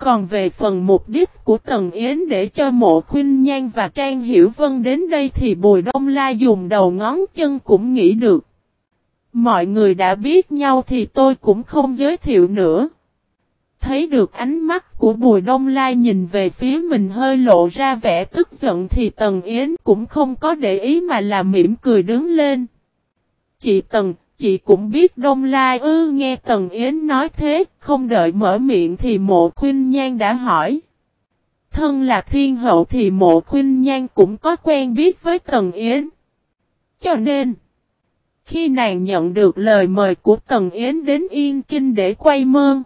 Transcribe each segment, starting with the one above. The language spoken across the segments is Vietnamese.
Còn về phần mục đích của Tần Yến để cho mộ khuyên nhan và Trang Hiểu Vân đến đây thì Bùi Đông Lai dùng đầu ngón chân cũng nghĩ được. Mọi người đã biết nhau thì tôi cũng không giới thiệu nữa. Thấy được ánh mắt của Bùi Đông Lai nhìn về phía mình hơi lộ ra vẻ tức giận thì Tần Yến cũng không có để ý mà là mỉm cười đứng lên. Chị Tần, chị cũng biết Đông Lai ư nghe Tần Yến nói thế, không đợi mở miệng thì mộ khuyên nhan đã hỏi. Thân là thiên hậu thì mộ khuyên nhan cũng có quen biết với Tần Yến. Cho nên, khi nàng nhận được lời mời của Tần Yến đến Yên Kinh để quay mơn.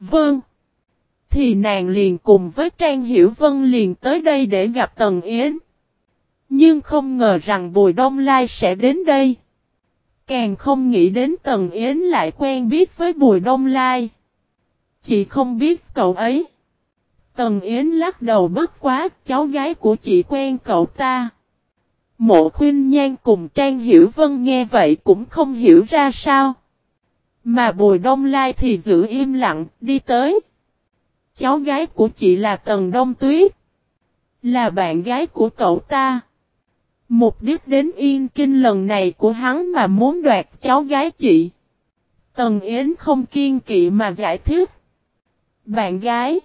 Vâng. Thì nàng liền cùng với Trang Hiểu Vân liền tới đây để gặp Tần Yến. Nhưng không ngờ rằng Bùi Đông Lai sẽ đến đây. Càng không nghĩ đến Tần Yến lại quen biết với Bùi Đông Lai. Chị không biết cậu ấy. Tần Yến lắc đầu bất quá, cháu gái của chị quen cậu ta. Mộ khuyên nhan cùng Trang Hiểu Vân nghe vậy cũng không hiểu ra sao. Mà Bùi Đông Lai thì giữ im lặng, đi tới. Cháu gái của chị là Tần Đông Tuyết. Là bạn gái của cậu ta. Mục đích đến Yên Kinh lần này của hắn mà muốn đoạt cháu gái chị. Tần Yến không kiên kỵ mà giải thích. Bạn gái.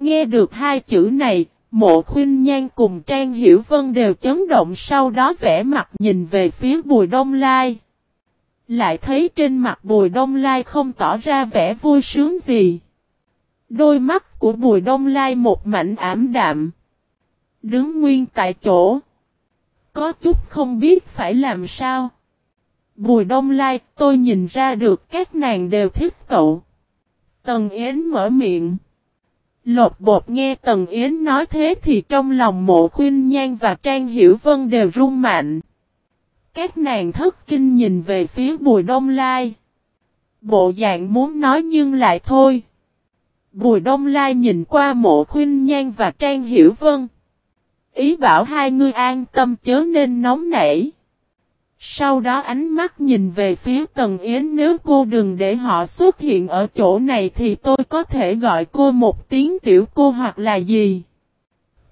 Nghe được hai chữ này, mộ khuyên nhan cùng Trang Hiểu Vân đều chấn động sau đó vẽ mặt nhìn về phía Bùi Đông Lai. Lại thấy trên mặt Bùi Đông Lai không tỏ ra vẻ vui sướng gì. Đôi mắt của Bùi Đông Lai một mảnh ảm đạm. Đứng nguyên tại chỗ. Có chút không biết phải làm sao. Bùi Đông Lai, tôi nhìn ra được các nàng đều thích cậu. Tần Yến mở miệng. Lột bột nghe Tần Yến nói thế thì trong lòng mộ khuyên nhan và Trang Hiểu Vân đều rung mạnh. Các nàng thất kinh nhìn về phía Bùi Đông Lai. Bộ dạng muốn nói nhưng lại thôi. Bùi Đông Lai nhìn qua mộ khuyên nhan và Trang Hiểu Vân. Ý bảo hai người an tâm chớ nên nóng nảy. Sau đó ánh mắt nhìn về phía Tần Yến nếu cô đừng để họ xuất hiện ở chỗ này thì tôi có thể gọi cô một tiếng tiểu cô hoặc là gì.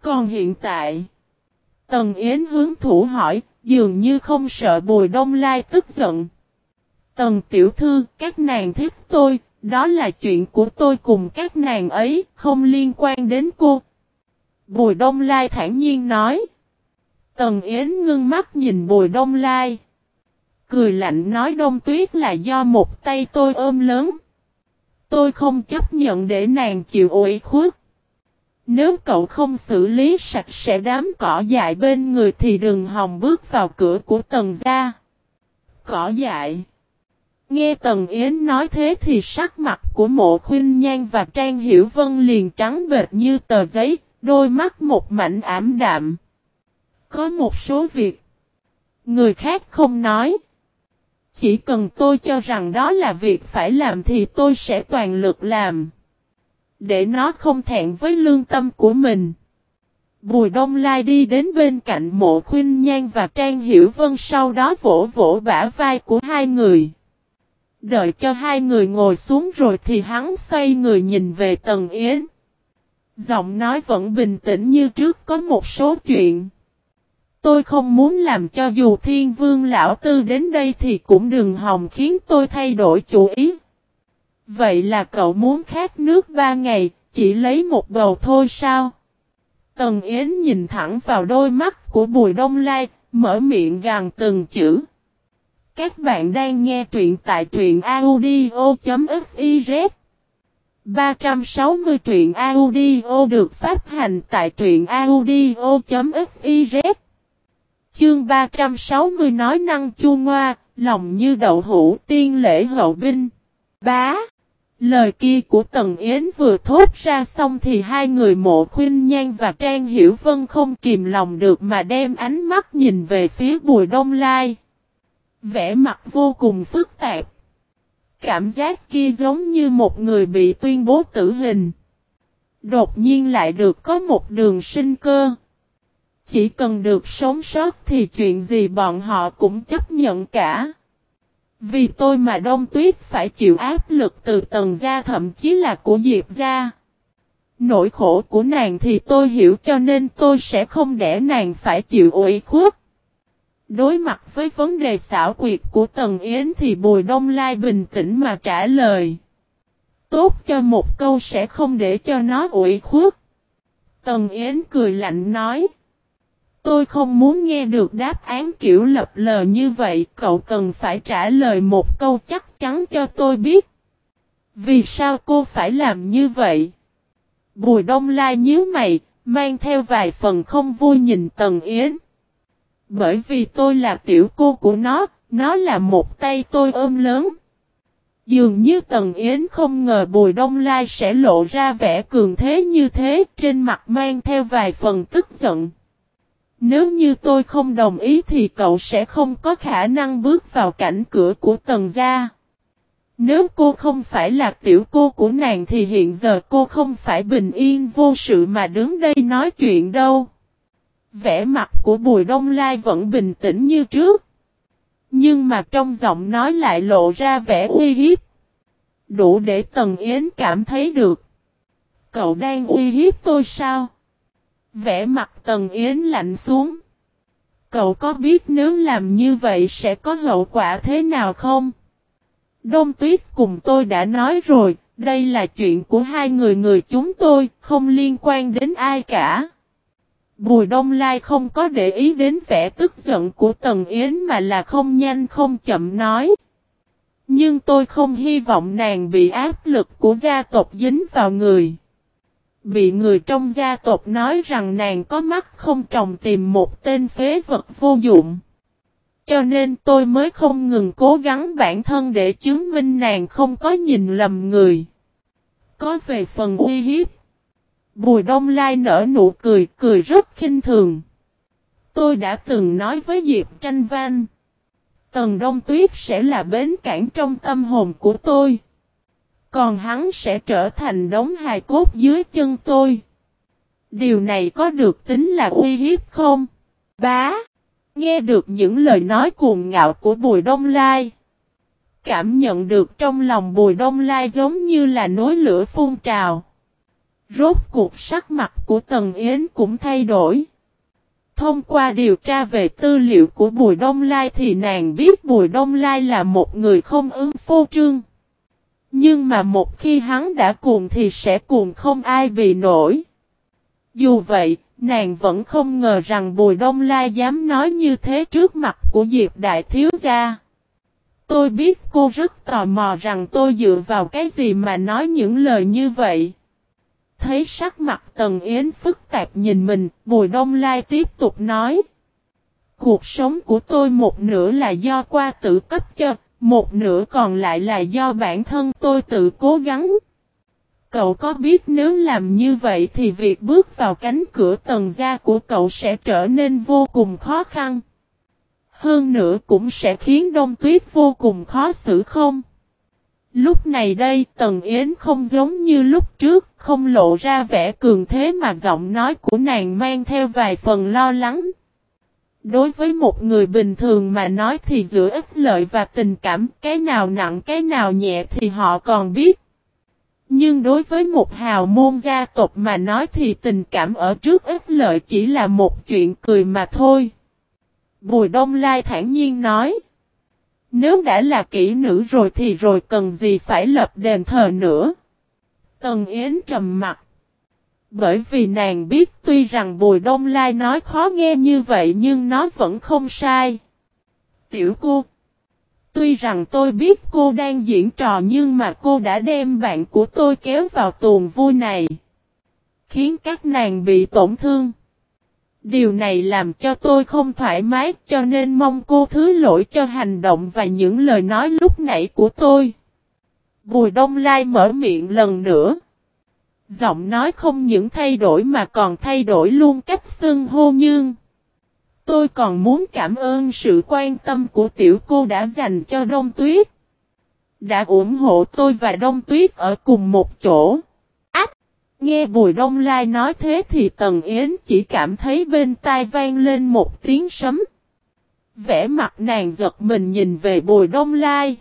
Còn hiện tại, Tần Yến hướng thủ hỏi, dường như không sợ Bùi Đông Lai tức giận. Tần tiểu thư, các nàng thích tôi, đó là chuyện của tôi cùng các nàng ấy, không liên quan đến cô. Bùi Đông Lai thản nhiên nói. Tần Yến ngưng mắt nhìn Bùi Đông Lai. Cười lạnh nói Đông Tuyết là do một tay tôi ôm lớn. Tôi không chấp nhận để nàng chịu ủy khuất. Nếu cậu không xử lý sạch sẽ đám cỏ dại bên người thì đừng hòng bước vào cửa của tần gia. Cỏ dại. Nghe Tần Yến nói thế thì sắc mặt của mộ khuyên nhan và Trang Hiểu Vân liền trắng bệt như tờ giấy, đôi mắt một mảnh ảm đạm. Có một số việc, người khác không nói. Chỉ cần tôi cho rằng đó là việc phải làm thì tôi sẽ toàn lực làm. Để nó không thẹn với lương tâm của mình. Bùi Đông Lai đi đến bên cạnh mộ khuyên nhan và Trang Hiểu Vân sau đó vỗ vỗ bả vai của hai người. Đợi cho hai người ngồi xuống rồi thì hắn xoay người nhìn về Tần Yến. Giọng nói vẫn bình tĩnh như trước có một số chuyện. Tôi không muốn làm cho dù thiên vương lão tư đến đây thì cũng đừng hòng khiến tôi thay đổi chủ ý. Vậy là cậu muốn khát nước ba ngày, chỉ lấy một bầu thôi sao? Tần Yến nhìn thẳng vào đôi mắt của Bùi Đông Lai, mở miệng gằn từng chữ. Các bạn đang nghe truyện tại truyện audio.fif 360 truyện audio được phát hành tại truyện audio.fiz Chương 360 nói năng chua ngoa, lòng như đậu hũ tiên lễ hậu binh. Bá! Lời kia của Tần Yến vừa thốt ra xong thì hai người mộ khuyên nhan và Trang Hiểu Vân không kìm lòng được mà đem ánh mắt nhìn về phía Bùi Đông Lai. Vẽ mặt vô cùng phức tạp. Cảm giác kia giống như một người bị tuyên bố tử hình. Đột nhiên lại được có một đường sinh cơ. Chỉ cần được sống sót thì chuyện gì bọn họ cũng chấp nhận cả. Vì tôi mà Đông Tuyết phải chịu áp lực từ tầng gia thậm chí là của Diệp gia. Nỗi khổ của nàng thì tôi hiểu cho nên tôi sẽ không để nàng phải chịu ủy khuất. Đối mặt với vấn đề xảo quyệt của Tần Yến thì Bùi Đông Lai bình tĩnh mà trả lời. Tốt cho một câu sẽ không để cho nó ủi khuất. Tần Yến cười lạnh nói. Tôi không muốn nghe được đáp án kiểu lập lờ như vậy, cậu cần phải trả lời một câu chắc chắn cho tôi biết. Vì sao cô phải làm như vậy? Bùi đông lai nhíu mày, mang theo vài phần không vui nhìn Tần Yến. Bởi vì tôi là tiểu cô của nó, nó là một tay tôi ôm lớn. Dường như Tần Yến không ngờ Bùi Đông Lai sẽ lộ ra vẻ cường thế như thế, trên mặt mang theo vài phần tức giận. Nếu như tôi không đồng ý thì cậu sẽ không có khả năng bước vào cảnh cửa của Tần gia. Nếu cô không phải là tiểu cô của nàng thì hiện giờ cô không phải bình yên vô sự mà đứng đây nói chuyện đâu. Vẻ mặt của Bùi Đông Lai vẫn bình tĩnh như trước. Nhưng mà trong giọng nói lại lộ ra vẻ uy hiếp. Đủ để Tần Yến cảm thấy được. Cậu đang uy hiếp tôi sao? Vẻ mặt Tần Yến lạnh xuống. Cậu có biết nếu làm như vậy sẽ có hậu quả thế nào không? Đông Tuyết cùng tôi đã nói rồi, đây là chuyện của hai người người chúng tôi, không liên quan đến ai cả. Bùi Đông Lai không có để ý đến vẻ tức giận của Tần Yến mà là không nhanh không chậm nói. Nhưng tôi không hy vọng nàng bị áp lực của gia tộc dính vào người. Bị người trong gia tộc nói rằng nàng có mắt không trồng tìm một tên phế vật vô dụng. Cho nên tôi mới không ngừng cố gắng bản thân để chứng minh nàng không có nhìn lầm người. Có về phần uy hiếp. Bùi Đông Lai nở nụ cười, cười rất khinh thường. Tôi đã từng nói với Diệp Tranh Văn. Tần Đông Tuyết sẽ là bến cảng trong tâm hồn của tôi. Còn hắn sẽ trở thành đống hài cốt dưới chân tôi. Điều này có được tính là uy hiếp không? Bá! Nghe được những lời nói cuồng ngạo của Bùi Đông Lai. Cảm nhận được trong lòng Bùi Đông Lai giống như là nối lửa phun trào. Rốt cuộc sắc mặt của Tần Yến cũng thay đổi. Thông qua điều tra về tư liệu của Bùi Đông Lai thì nàng biết Bùi Đông Lai là một người không ứng phô trương. Nhưng mà một khi hắn đã cuồng thì sẽ cuồng không ai bị nổi. Dù vậy, nàng vẫn không ngờ rằng Bùi Đông Lai dám nói như thế trước mặt của Diệp Đại Thiếu Gia. Tôi biết cô rất tò mò rằng tôi dựa vào cái gì mà nói những lời như vậy. Thấy sắc mặt Tần Yến phức tạp nhìn mình, Bùi Đông Lai tiếp tục nói. Cuộc sống của tôi một nửa là do qua tự cấp cho, một nửa còn lại là do bản thân tôi tự cố gắng. Cậu có biết nếu làm như vậy thì việc bước vào cánh cửa tầng gia của cậu sẽ trở nên vô cùng khó khăn. Hơn nữa cũng sẽ khiến đông tuyết vô cùng khó xử không? Lúc này đây Tần Yến không giống như lúc trước, không lộ ra vẻ cường thế mà giọng nói của nàng mang theo vài phần lo lắng. Đối với một người bình thường mà nói thì giữa ích lợi và tình cảm cái nào nặng cái nào nhẹ thì họ còn biết. Nhưng đối với một hào môn gia tộc mà nói thì tình cảm ở trước ích lợi chỉ là một chuyện cười mà thôi. Bùi Đông Lai thản nhiên nói. Nếu đã là kỹ nữ rồi thì rồi cần gì phải lập đền thờ nữa. Tần Yến trầm mặt. Bởi vì nàng biết tuy rằng Bùi Đông Lai nói khó nghe như vậy nhưng nó vẫn không sai. Tiểu cô. Tuy rằng tôi biết cô đang diễn trò nhưng mà cô đã đem bạn của tôi kéo vào tuồng vui này. Khiến các nàng bị tổn thương. Điều này làm cho tôi không thoải mái, cho nên mong cô thứ lỗi cho hành động và những lời nói lúc nãy của tôi. Bùi Đông Lai mở miệng lần nữa. Giọng nói không những thay đổi mà còn thay đổi luôn cách xưng hô nhưng. Tôi còn muốn cảm ơn sự quan tâm của tiểu cô đã dành cho Đông Tuyết. Đã ủng hộ tôi và Đông Tuyết ở cùng một chỗ. Nghe Bùi Đông Lai nói thế thì Tần Yến chỉ cảm thấy bên tai vang lên một tiếng sấm. Vẽ mặt nàng giật mình nhìn về Bùi Đông Lai.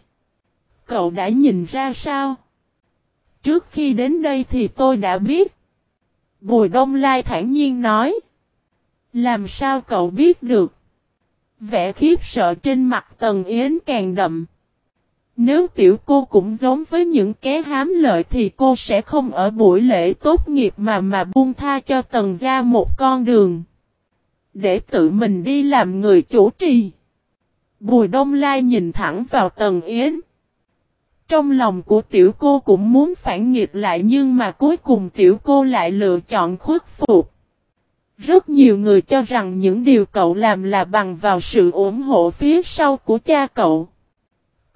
Cậu đã nhìn ra sao? Trước khi đến đây thì tôi đã biết. Bùi Đông Lai thản nhiên nói. Làm sao cậu biết được? Vẻ khiếp sợ trên mặt Tần Yến càng đậm. Nếu tiểu cô cũng giống với những kẻ hám lợi thì cô sẽ không ở buổi lễ tốt nghiệp mà mà buông tha cho Tần gia một con đường. Để tự mình đi làm người chủ trì. Bùi Đông Lai nhìn thẳng vào Tần Yến. Trong lòng của tiểu cô cũng muốn phản nghịch lại nhưng mà cuối cùng tiểu cô lại lựa chọn khuất phục. Rất nhiều người cho rằng những điều cậu làm là bằng vào sự ủng hộ phía sau của cha cậu.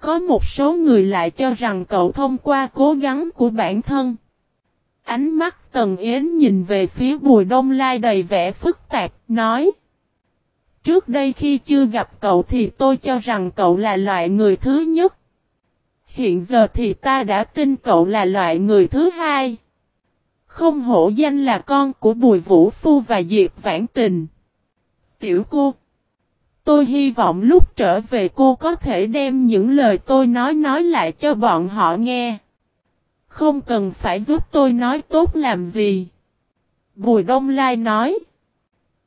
Có một số người lại cho rằng cậu thông qua cố gắng của bản thân. Ánh mắt Tần Yến nhìn về phía Bùi Đông Lai đầy vẻ phức tạp, nói. Trước đây khi chưa gặp cậu thì tôi cho rằng cậu là loại người thứ nhất. Hiện giờ thì ta đã tin cậu là loại người thứ hai. Không hổ danh là con của Bùi Vũ Phu và Diệp Vãn Tình. Tiểu cô. Tôi hy vọng lúc trở về cô có thể đem những lời tôi nói nói lại cho bọn họ nghe. Không cần phải giúp tôi nói tốt làm gì. Bùi Đông Lai nói.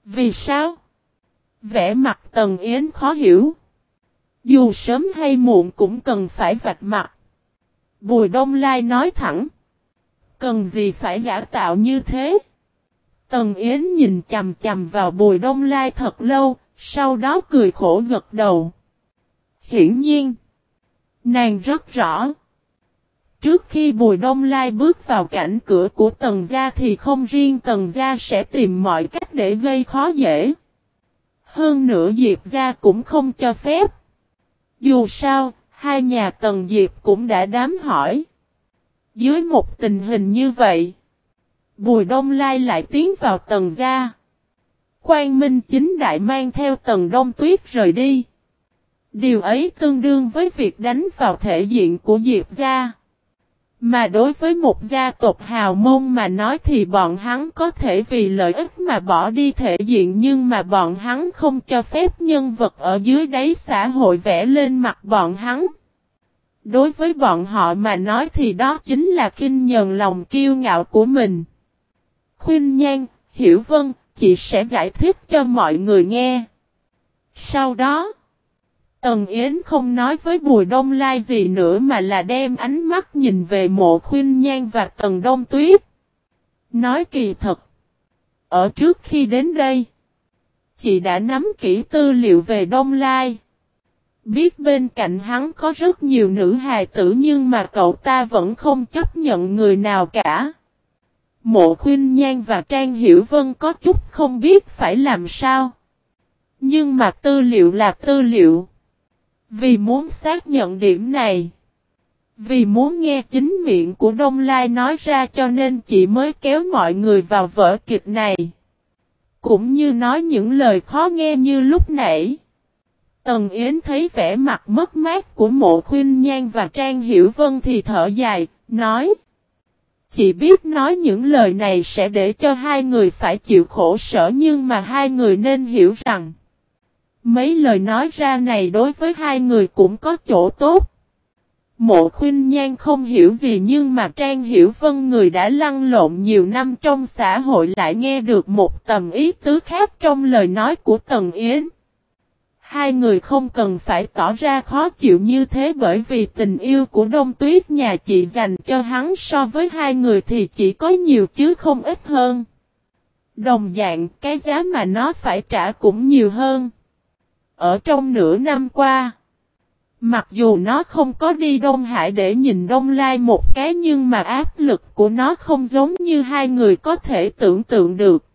Vì sao? Vẽ mặt Tần Yến khó hiểu. Dù sớm hay muộn cũng cần phải vạch mặt. Bùi Đông Lai nói thẳng. Cần gì phải giả tạo như thế? Tần Yến nhìn chầm chầm vào Bùi Đông Lai thật lâu, sau đó cười khổ gật đầu. Hiển nhiên, nàng rất rõ. Trước khi Bùi Đông Lai bước vào cảnh cửa của Tần Gia thì không riêng Tần Gia sẽ tìm mọi cách để gây khó dễ. Hơn nữa Diệp Gia cũng không cho phép. Dù sao, hai nhà Tần Diệp cũng đã đám hỏi. Dưới một tình hình như vậy, Bùi Đông Lai lại tiến vào Tần Gia. Quang Minh chính đại mang theo Tần Đông Tuyết rời đi. Điều ấy tương đương với việc đánh vào thể diện của Diệp Gia. Mà đối với một gia tộc hào môn mà nói thì bọn hắn có thể vì lợi ích mà bỏ đi thể diện nhưng mà bọn hắn không cho phép nhân vật ở dưới đáy xã hội vẽ lên mặt bọn hắn. Đối với bọn họ mà nói thì đó chính là khinh nhờn lòng kiêu ngạo của mình. Khuyên Nhan, Hiểu Vân, chị sẽ giải thích cho mọi người nghe. Sau đó, Tần Yến không nói với Bùi Đông Lai gì nữa mà là đem ánh mắt nhìn về mộ khuyên nhan và Tần Đông Tuyết. Nói kỳ thật. Ở trước khi đến đây, chị đã nắm kỹ tư liệu về Đông Lai. Biết bên cạnh hắn có rất nhiều nữ hài tử nhưng mà cậu ta vẫn không chấp nhận người nào cả. Mộ khuyên nhan và Trang Hiểu Vân có chút không biết phải làm sao. Nhưng mà tư liệu là tư liệu. Vì muốn xác nhận điểm này. Vì muốn nghe chính miệng của Đông Lai nói ra cho nên chị mới kéo mọi người vào vở kịch này. Cũng như nói những lời khó nghe như lúc nãy. Tần Yến thấy vẻ mặt mất mát của mộ khuyên nhan và Trang Hiểu Vân thì thở dài, nói chỉ biết nói những lời này sẽ để cho hai người phải chịu khổ sở nhưng mà hai người nên hiểu rằng. Mấy lời nói ra này đối với hai người cũng có chỗ tốt. Mộ khuyên nhan không hiểu gì nhưng mà Trang Hiểu Vân người đã lăn lộn nhiều năm trong xã hội lại nghe được một tầm ý tứ khác trong lời nói của Tần Yến. Hai người không cần phải tỏ ra khó chịu như thế bởi vì tình yêu của Đông Tuyết nhà chị dành cho hắn so với hai người thì chỉ có nhiều chứ không ít hơn. Đồng dạng cái giá mà nó phải trả cũng nhiều hơn. Ở trong nửa năm qua, mặc dù nó không có đi Đông Hải để nhìn Đông Lai một cái nhưng mà áp lực của nó không giống như hai người có thể tưởng tượng được.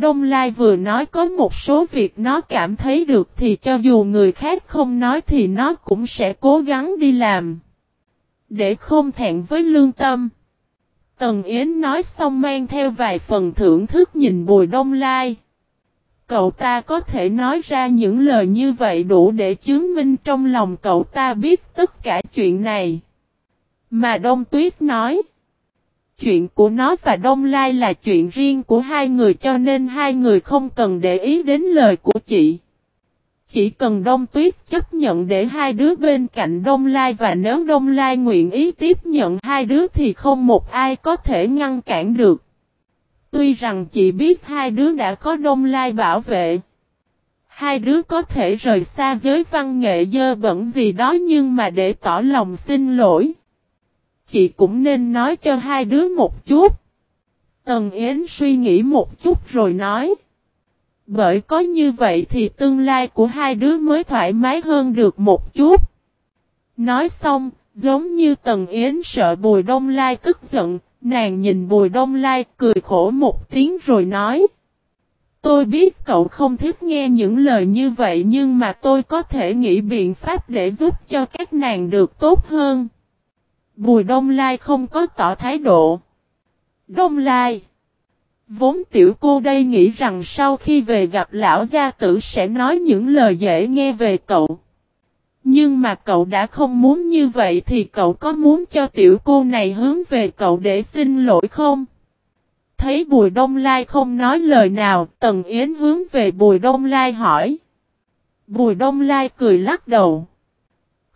Đông Lai vừa nói có một số việc nó cảm thấy được thì cho dù người khác không nói thì nó cũng sẽ cố gắng đi làm. Để không thẹn với lương tâm. Tần Yến nói xong mang theo vài phần thưởng thức nhìn Bùi Đông Lai. Cậu ta có thể nói ra những lời như vậy đủ để chứng minh trong lòng cậu ta biết tất cả chuyện này. Mà Đông Tuyết nói. Chuyện của nó và Đông Lai là chuyện riêng của hai người cho nên hai người không cần để ý đến lời của chị. Chỉ cần Đông Tuyết chấp nhận để hai đứa bên cạnh Đông Lai và nếu Đông Lai nguyện ý tiếp nhận hai đứa thì không một ai có thể ngăn cản được. Tuy rằng chị biết hai đứa đã có Đông Lai bảo vệ. Hai đứa có thể rời xa giới văn nghệ dơ bẩn gì đó nhưng mà để tỏ lòng xin lỗi. Chị cũng nên nói cho hai đứa một chút. Tần Yến suy nghĩ một chút rồi nói. Bởi có như vậy thì tương lai của hai đứa mới thoải mái hơn được một chút. Nói xong, giống như Tần Yến sợ Bùi Đông Lai tức giận, nàng nhìn Bùi Đông Lai cười khổ một tiếng rồi nói. Tôi biết cậu không thích nghe những lời như vậy nhưng mà tôi có thể nghĩ biện pháp để giúp cho các nàng được tốt hơn. Bùi Đông Lai không có tỏ thái độ. Đông Lai Vốn tiểu cô đây nghĩ rằng sau khi về gặp lão gia tử sẽ nói những lời dễ nghe về cậu. Nhưng mà cậu đã không muốn như vậy thì cậu có muốn cho tiểu cô này hướng về cậu để xin lỗi không? Thấy Bùi Đông Lai không nói lời nào, Tần Yến hướng về Bùi Đông Lai hỏi. Bùi Đông Lai cười lắc đầu.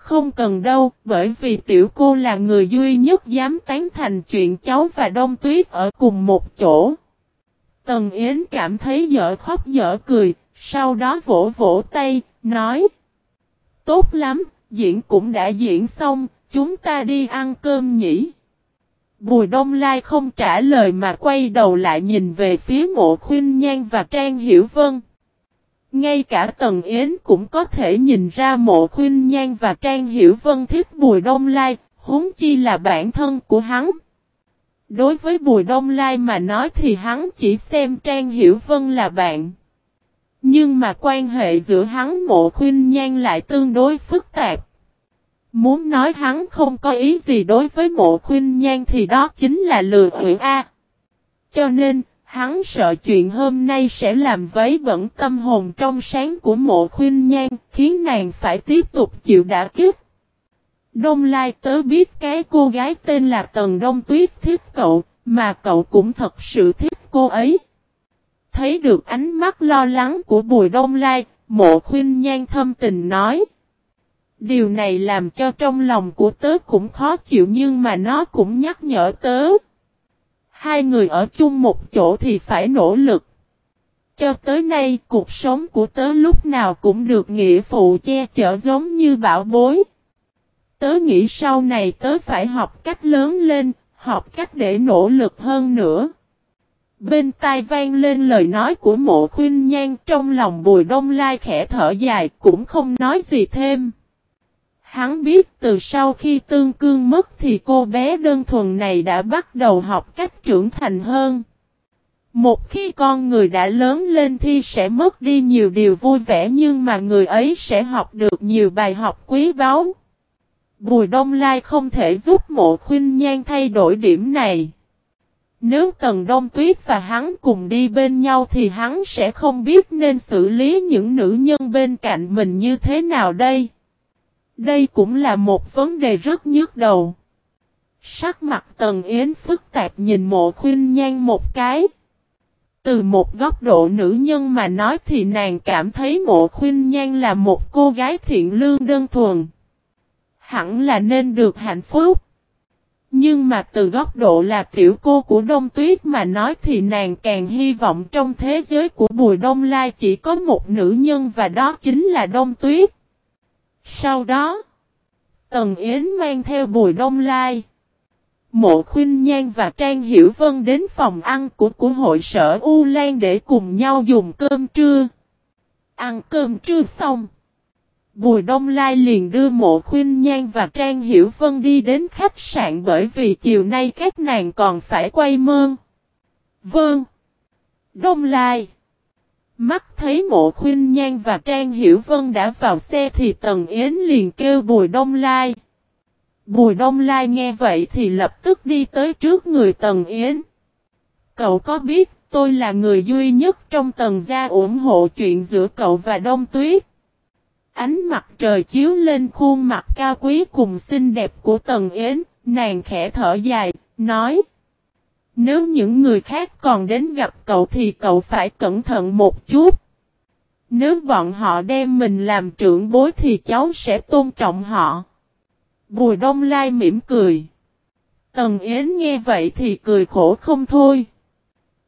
Không cần đâu, bởi vì tiểu cô là người duy nhất dám tán thành chuyện cháu và Đông Tuyết ở cùng một chỗ. Tần Yến cảm thấy dở khóc dở cười, sau đó vỗ vỗ tay, nói. Tốt lắm, diễn cũng đã diễn xong, chúng ta đi ăn cơm nhỉ. Bùi Đông Lai không trả lời mà quay đầu lại nhìn về phía mộ khuyên nhan và Trang Hiểu Vân. Ngay cả Tần Yến cũng có thể nhìn ra mộ khuyên nhan và Trang Hiểu Vân thích Bùi Đông Lai, huống chi là bản thân của hắn. Đối với Bùi Đông Lai mà nói thì hắn chỉ xem Trang Hiểu Vân là bạn. Nhưng mà quan hệ giữa hắn mộ khuyên nhan lại tương đối phức tạp. Muốn nói hắn không có ý gì đối với mộ khuyên nhan thì đó chính là lừa huyện A. Cho nên, hắn sợ chuyện hôm nay sẽ làm vấy bẩn tâm hồn trong sáng của mộ khuyên nhan, khiến nàng phải tiếp tục chịu đả kích. Đông Lai tớ biết cái cô gái tên là Tần Đông Tuyết thích cậu, mà cậu cũng thật sự thích cô ấy. Thấy được ánh mắt lo lắng của Bùi Đông Lai, mộ khuyên nhan thâm tình nói. Điều này làm cho trong lòng của tớ cũng khó chịu nhưng mà nó cũng nhắc nhở tớ. Hai người ở chung một chỗ thì phải nỗ lực. Cho tới nay cuộc sống của tớ lúc nào cũng được nghĩa phụ che chở giống như bảo bối. Tớ nghĩ sau này tớ phải học cách lớn lên, học cách để nỗ lực hơn nữa. Bên tai vang lên lời nói của mộ khuyên nhan trong lòng bùi đông lai khẽ thở dài cũng không nói gì thêm. Hắn biết từ sau khi tương cương mất thì cô bé đơn thuần này đã bắt đầu học cách trưởng thành hơn. Một khi con người đã lớn lên thì sẽ mất đi nhiều điều vui vẻ nhưng mà người ấy sẽ học được nhiều bài học quý báu. Bùi Đông Lai không thể giúp mộ khuyên nhan thay đổi điểm này. Nếu Tần Đông Tuyết và hắn cùng đi bên nhau thì hắn sẽ không biết nên xử lý những nữ nhân bên cạnh mình như thế nào đây. Đây cũng là một vấn đề rất nhức đầu. Sắc mặt Tần Yến phức tạp nhìn mộ khuyên nhan một cái. Từ một góc độ nữ nhân mà nói thì nàng cảm thấy mộ khuyên nhan là một cô gái thiện lương đơn thuần. Hẳn là nên được hạnh phúc. Nhưng mà từ góc độ là tiểu cô của Đông Tuyết mà nói thì nàng càng hy vọng trong thế giới của Bùi Đông Lai chỉ có một nữ nhân và đó chính là Đông Tuyết. Sau đó, Tần Yến mang theo Bùi Đông Lai. Mộ Khuynh Nhan và Trang Hiểu Vân đến phòng ăn của của hội sở U Lan để cùng nhau dùng cơm trưa. Ăn cơm trưa xong. Bùi Đông Lai liền đưa mộ khuyên nhan và Trang Hiểu Vân đi đến khách sạn bởi vì chiều nay các nàng còn phải quay mơn. Vâng. Đông Lai. Mắt thấy mộ khuyên nhan và Trang Hiểu Vân đã vào xe thì Tần Yến liền kêu Bùi Đông Lai. Bùi Đông Lai nghe vậy thì lập tức đi tới trước người Tần Yến. Cậu có biết tôi là người duy nhất trong tầng gia ủng hộ chuyện giữa cậu và Đông Tuyết. Ánh mặt trời chiếu lên khuôn mặt cao quý cùng xinh đẹp của Tần Yến, nàng khẽ thở dài, nói. Nếu những người khác còn đến gặp cậu thì cậu phải cẩn thận một chút. Nếu bọn họ đem mình làm trưởng bối thì cháu sẽ tôn trọng họ. Bùi Đông Lai mỉm cười. Tần Yến nghe vậy thì cười khổ không thôi.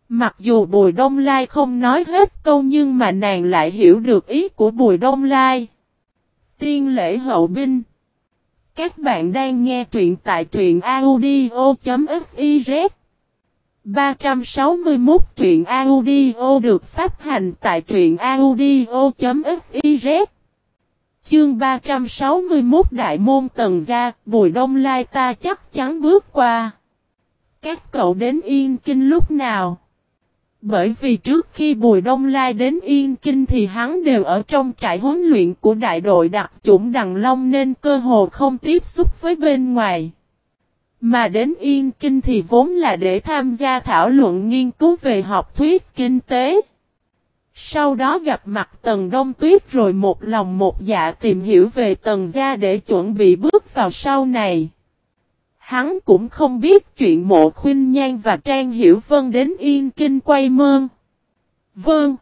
Mặc dù Bùi Đông Lai không nói hết câu nhưng mà nàng lại hiểu được ý của Bùi Đông Lai. Tiên lễ hậu binh Các bạn đang nghe truyện tại truyện audio.fif 361 truyện audio được phát hành tại truyện audio.fiz Chương 361 Đại môn tần gia, Bùi Đông Lai ta chắc chắn bước qua. Các cậu đến Yên Kinh lúc nào? Bởi vì trước khi Bùi Đông Lai đến Yên Kinh thì hắn đều ở trong trại huấn luyện của đại đội đặc chủng Đằng Long nên cơ hồ không tiếp xúc với bên ngoài. Mà đến Yên Kinh thì vốn là để tham gia thảo luận nghiên cứu về học thuyết kinh tế. Sau đó gặp mặt Tần Đông Tuyết rồi một lòng một dạ tìm hiểu về Tần gia để chuẩn bị bước vào sau này. Hắn cũng không biết chuyện mộ khuyên nhan và Trang Hiểu Vân đến Yên Kinh quay mơn. Vâng.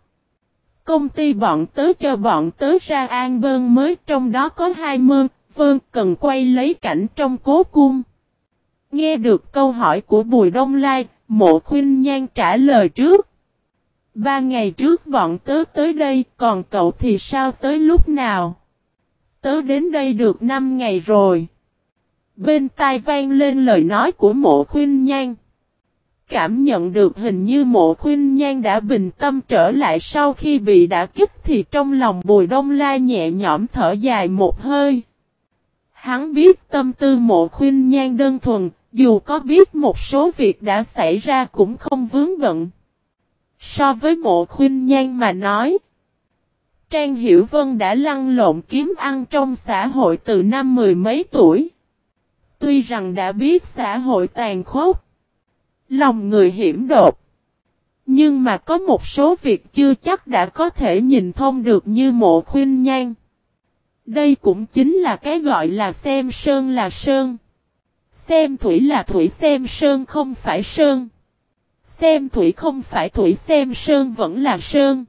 Công ty bọn tớ cho bọn tớ ra an bơn mới trong đó có hai mơn, vâng cần quay lấy cảnh trong cố cung. Nghe được câu hỏi của Bùi Đông Lai, mộ khuyên nhan trả lời trước. Ba ngày trước bọn tớ tới đây, còn cậu thì sao tới lúc nào? Tớ đến đây được năm ngày rồi. Bên tai vang lên lời nói của mộ khuyên nhan. Cảm nhận được hình như mộ khuyên nhan đã bình tâm trở lại sau khi bị đả kích thì trong lòng bùi đông la nhẹ nhõm thở dài một hơi. Hắn biết tâm tư mộ khuyên nhan đơn thuần, dù có biết một số việc đã xảy ra cũng không vướng bận. So với mộ khuyên nhan mà nói. Trang Hiểu Vân đã lăn lộn kiếm ăn trong xã hội từ năm mười mấy tuổi. Tuy rằng đã biết xã hội tàn khốc, lòng người hiểm đột, nhưng mà có một số việc chưa chắc đã có thể nhìn thông được như mộ khuyên nhan. Đây cũng chính là cái gọi là xem sơn là sơn. Xem thủy là thủy xem sơn không phải sơn. Xem thủy không phải thủy xem sơn vẫn là sơn.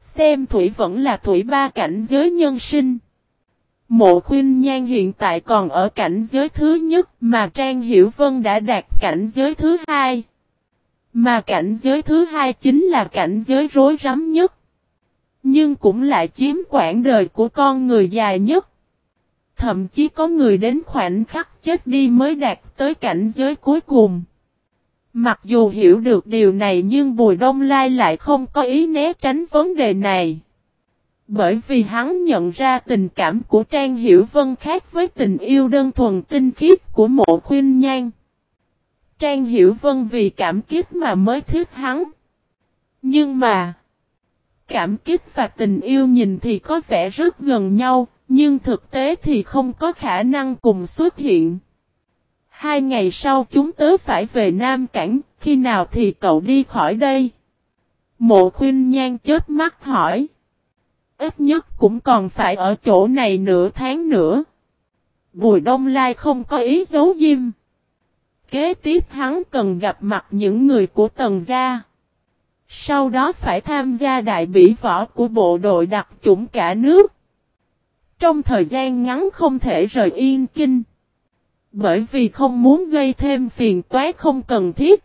Xem thủy vẫn là thủy ba cảnh giới nhân sinh. Mộ khuyên nhan hiện tại còn ở cảnh giới thứ nhất mà Trang Hiểu Vân đã đạt cảnh giới thứ hai. Mà cảnh giới thứ hai chính là cảnh giới rối rắm nhất. Nhưng cũng lại chiếm quãng đời của con người dài nhất. Thậm chí có người đến khoảnh khắc chết đi mới đạt tới cảnh giới cuối cùng. Mặc dù hiểu được điều này nhưng Bùi Đông Lai lại không có ý né tránh vấn đề này. Bởi vì hắn nhận ra tình cảm của Trang Hiểu Vân khác với tình yêu đơn thuần tinh khiết của mộ khuyên nhan. Trang Hiểu Vân vì cảm kích mà mới thích hắn. Nhưng mà, cảm kích và tình yêu nhìn thì có vẻ rất gần nhau, nhưng thực tế thì không có khả năng cùng xuất hiện. Hai ngày sau chúng tớ phải về Nam Cảng, khi nào thì cậu đi khỏi đây? Mộ khuyên nhan chết mắt hỏi. Ít nhất cũng còn phải ở chỗ này nửa tháng nữa. Bùi Đông Lai không có ý giấu diêm. Kế tiếp hắn cần gặp mặt những người của tầng gia. Sau đó phải tham gia đại bỉ võ của bộ đội đặc chủng cả nước. Trong thời gian ngắn không thể rời yên kinh. Bởi vì không muốn gây thêm phiền toái không cần thiết.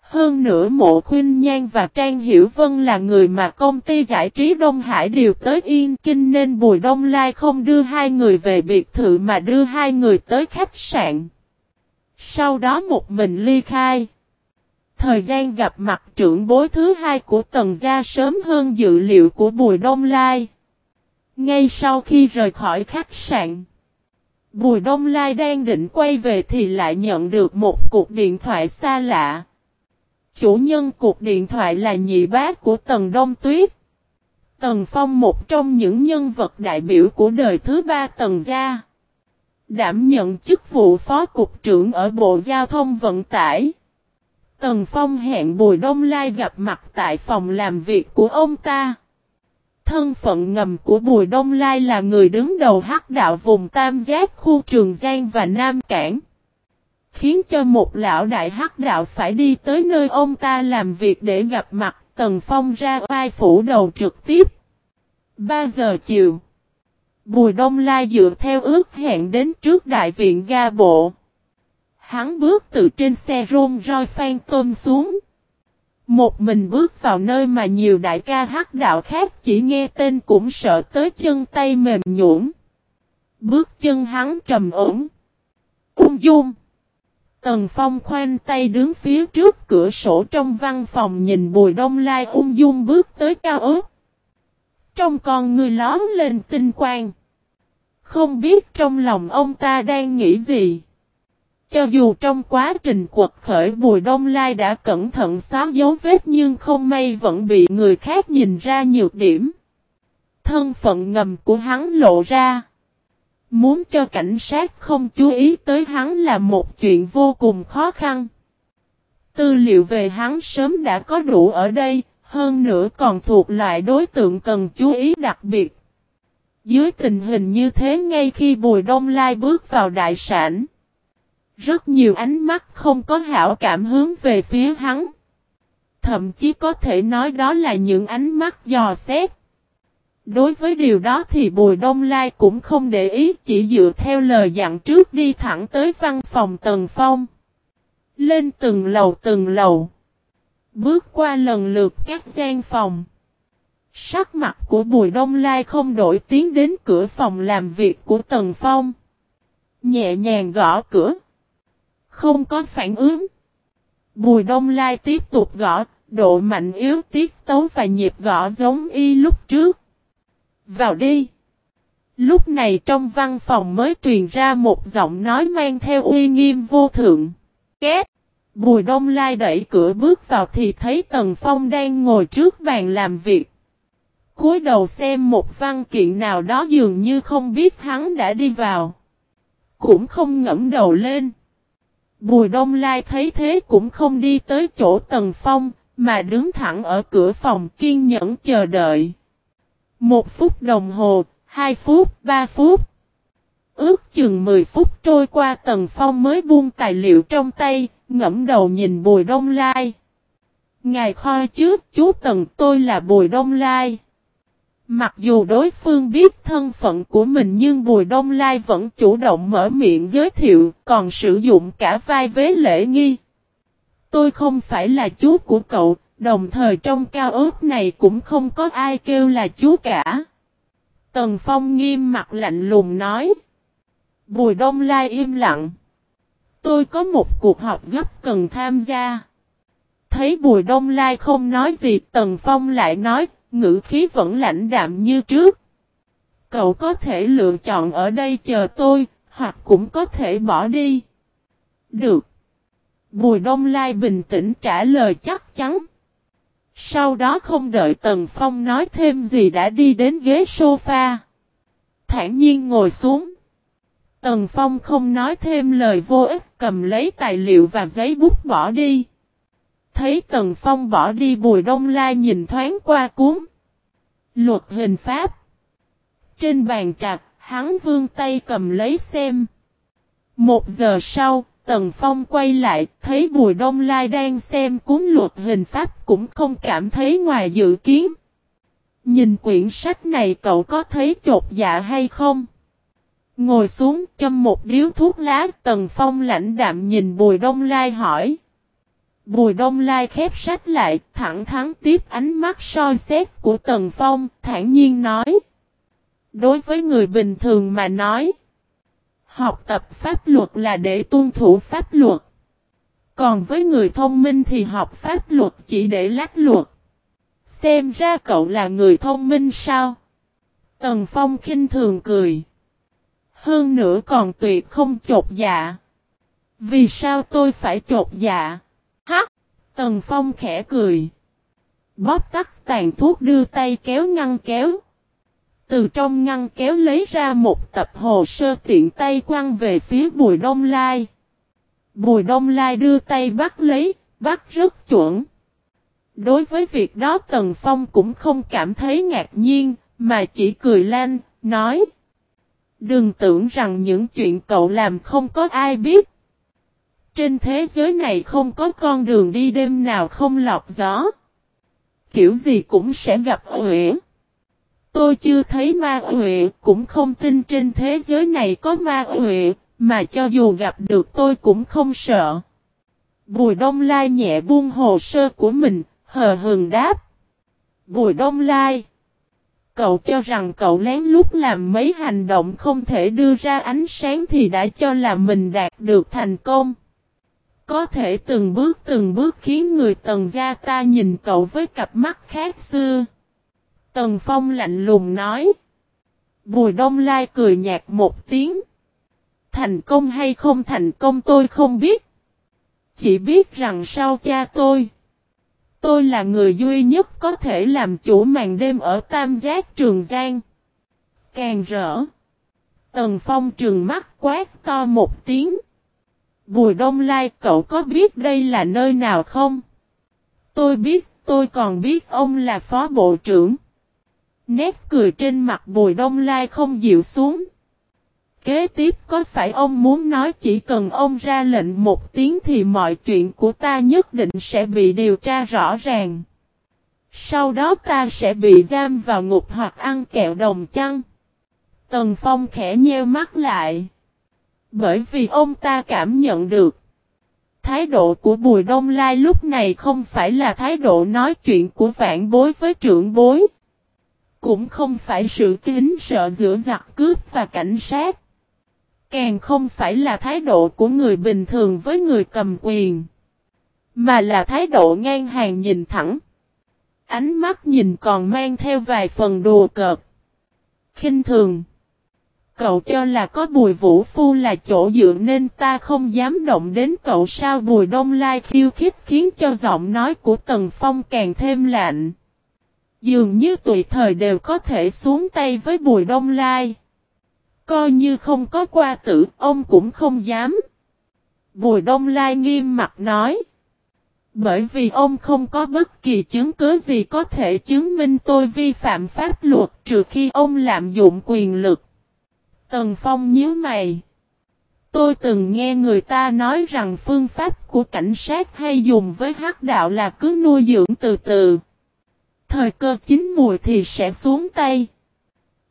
Hơn nữa mộ khuyên nhan và Trang Hiểu Vân là người mà công ty giải trí Đông Hải điều tới Yên Kinh nên Bùi Đông Lai không đưa hai người về biệt thự mà đưa hai người tới khách sạn. Sau đó một mình ly khai. Thời gian gặp mặt trưởng bối thứ hai của Tần Gia sớm hơn dự liệu của Bùi Đông Lai. Ngay sau khi rời khỏi khách sạn. Bùi Đông Lai đang định quay về thì lại nhận được một cuộc điện thoại xa lạ. Chủ nhân cuộc điện thoại là nhị bác của Tần Đông Tuyết. Tần Phong một trong những nhân vật đại biểu của đời thứ ba Tần Gia. Đảm nhận chức vụ phó cục trưởng ở Bộ Giao thông Vận tải. Tần Phong hẹn Bùi Đông Lai gặp mặt tại phòng làm việc của ông ta. Thân phận ngầm của Bùi Đông Lai là người đứng đầu hắc đạo vùng Tam Giác khu Trường Giang và Nam Cảng. Khiến cho một lão đại hắc đạo phải đi tới nơi ông ta làm việc để gặp mặt, Tần Phong ra oai phủ đầu trực tiếp. 3 giờ chiều. Bùi Đông Lai dựa theo ước hẹn đến trước đại viện ga bộ. Hắn bước từ trên xe rôn roi phan tôm xuống. Một mình bước vào nơi mà nhiều đại ca hắc đạo khác chỉ nghe tên cũng sợ tới chân tay mềm nhũn. Bước chân hắn trầm ổn. Ung dung. Tần Phong khoanh tay đứng phía trước cửa sổ trong văn phòng nhìn Bùi Đông Lai ung dung bước tới cao ớt. Trong con người lón lên tinh quang. Không biết trong lòng ông ta đang nghĩ gì. Cho dù trong quá trình quật khởi Bùi Đông Lai đã cẩn thận xóa dấu vết nhưng không may vẫn bị người khác nhìn ra nhược điểm. Thân phận ngầm của hắn lộ ra. Muốn cho cảnh sát không chú ý tới hắn là một chuyện vô cùng khó khăn. Tư liệu về hắn sớm đã có đủ ở đây, hơn nữa còn thuộc loại đối tượng cần chú ý đặc biệt. Dưới tình hình như thế ngay khi Bùi Đông Lai bước vào đại sản, rất nhiều ánh mắt không có hảo cảm hướng về phía hắn. Thậm chí có thể nói đó là những ánh mắt dò xét. Đối với điều đó thì Bùi Đông Lai cũng không để ý, chỉ dựa theo lời dặn trước đi thẳng tới văn phòng Tần Phong. Lên từng lầu từng lầu. Bước qua lần lượt các gian phòng. Sắc mặt của Bùi Đông Lai không đổi tiến đến cửa phòng làm việc của Tần Phong. Nhẹ nhàng gõ cửa. Không có phản ứng. Bùi Đông Lai tiếp tục gõ, độ mạnh yếu tiết tấu và nhịp gõ giống y lúc trước. Vào đi. Lúc này trong văn phòng mới truyền ra một giọng nói mang theo uy nghiêm vô thượng. Két. Bùi Đông Lai đẩy cửa bước vào thì thấy Tần Phong đang ngồi trước bàn làm việc. cúi đầu xem một văn kiện nào đó dường như không biết hắn đã đi vào. Cũng không ngẫm đầu lên. Bùi Đông Lai thấy thế cũng không đi tới chỗ Tần Phong, mà đứng thẳng ở cửa phòng kiên nhẫn chờ đợi. Một phút đồng hồ, hai phút, ba phút. Ước chừng 10 phút trôi qua Tần Phong mới buông tài liệu trong tay, ngẫm đầu nhìn Bùi Đông Lai. Ngài kho trước, chú Tần tôi là Bùi Đông Lai. Mặc dù đối phương biết thân phận của mình nhưng Bùi Đông Lai vẫn chủ động mở miệng giới thiệu, còn sử dụng cả vai vế lễ nghi. Tôi không phải là chú của cậu, đồng thời trong cao ớt này cũng không có ai kêu là chú cả. Tần Phong nghiêm mặt lạnh lùng nói. Bùi Đông Lai im lặng. Tôi có một cuộc họp gấp cần tham gia. Thấy Bùi Đông Lai không nói gì Tần Phong lại nói ngữ khí vẫn lạnh đạm như trước. Cậu có thể lựa chọn ở đây chờ tôi, hoặc cũng có thể bỏ đi. Được. Bùi Đông Lai bình tĩnh trả lời chắc chắn. Sau đó không đợi Tần Phong nói thêm gì đã đi đến ghế sofa. Thản nhiên ngồi xuống. Tần Phong không nói thêm lời vô ích cầm lấy tài liệu và giấy bút bỏ đi. Thấy Tần Phong bỏ đi Bùi Đông Lai nhìn thoáng qua cuốn. Luật hình pháp. Trên bàn trạc, hắn vương tay cầm lấy xem. Một giờ sau, Tần Phong quay lại, thấy Bùi Đông Lai đang xem cuốn luật hình pháp cũng không cảm thấy ngoài dự kiến. Nhìn quyển sách này cậu có thấy chột dạ hay không? Ngồi xuống châm một điếu thuốc lá, Tần Phong lãnh đạm nhìn Bùi Đông Lai hỏi. Bùi Đông Lai khép sách lại, thẳng thắn tiếp ánh mắt soi xét của Tần Phong, thản nhiên nói. Đối với người bình thường mà nói, học tập pháp luật là để tuân thủ pháp luật. Còn với người thông minh thì học pháp luật chỉ để lách luật. Xem ra cậu là người thông minh sao? Tần Phong khinh thường cười. Hơn nữa còn tuyệt không chột dạ. Vì sao tôi phải chột dạ? Tần Phong khẽ cười. Bóp tắt tàn thuốc đưa tay kéo ngăn kéo. Từ trong ngăn kéo lấy ra một tập hồ sơ tiện tay quăng về phía Bùi Đông Lai. Bùi Đông Lai đưa tay bắt lấy, bắt rất chuẩn. Đối với việc đó Tần Phong cũng không cảm thấy ngạc nhiên, mà chỉ cười lan, nói. Đừng tưởng rằng những chuyện cậu làm không có ai biết. Trên thế giới này không có con đường đi đêm nào không lọc gió. Kiểu gì cũng sẽ gặp Huệ. Tôi chưa thấy ma Huệ, cũng không tin trên thế giới này có ma Huệ, mà cho dù gặp được tôi cũng không sợ. Bùi Đông Lai nhẹ buông hồ sơ của mình, hờ hừng đáp. Bùi Đông Lai. Cậu cho rằng cậu lén lút làm mấy hành động không thể đưa ra ánh sáng thì đã cho là mình đạt được thành công. Có thể từng bước từng bước khiến người tần gia ta nhìn cậu với cặp mắt khác xưa. Tần Phong lạnh lùng nói. Bùi Đông Lai cười nhạt một tiếng. Thành công hay không thành công tôi không biết. Chỉ biết rằng sau cha tôi. Tôi là người duy nhất có thể làm chủ màn đêm ở Tam Giác Trường Giang. Càng rỡ. Tần Phong trường mắt quát to một tiếng. Bùi Đông Lai cậu có biết đây là nơi nào không? Tôi biết, tôi còn biết ông là phó bộ trưởng. Nét cười trên mặt Bùi Đông Lai không dịu xuống. Kế tiếp có phải ông muốn nói chỉ cần ông ra lệnh một tiếng thì mọi chuyện của ta nhất định sẽ bị điều tra rõ ràng. Sau đó ta sẽ bị giam vào ngục hoặc ăn kẹo đồng chăng? Tần Phong khẽ nheo mắt lại. Bởi vì ông ta cảm nhận được. Thái độ của Bùi Đông Lai lúc này không phải là thái độ nói chuyện của vạn bối với trưởng bối. Cũng không phải sự kính sợ giữa giặc cướp và cảnh sát. Càng không phải là thái độ của người bình thường với người cầm quyền. Mà là thái độ ngang hàng nhìn thẳng. Ánh mắt nhìn còn mang theo vài phần đùa cợt. khinh thường. Cậu cho là có bùi vũ phu là chỗ dựa nên ta không dám động đến cậu sao bùi đông lai khiêu khích khiến cho giọng nói của Tần Phong càng thêm lạnh. Dường như tùy thời đều có thể xuống tay với bùi đông lai. Coi như không có qua tử, ông cũng không dám. Bùi Đông Lai nghiêm mặt nói. Bởi vì ông không có bất kỳ chứng cứ gì có thể chứng minh tôi vi phạm pháp luật trừ khi ông lạm dụng quyền lực. Tần Phong nhíu mày. Tôi từng nghe người ta nói rằng phương pháp của cảnh sát hay dùng với hắc đạo là cứ nuôi dưỡng từ từ. Thời cơ chín mùi thì sẽ xuống tay.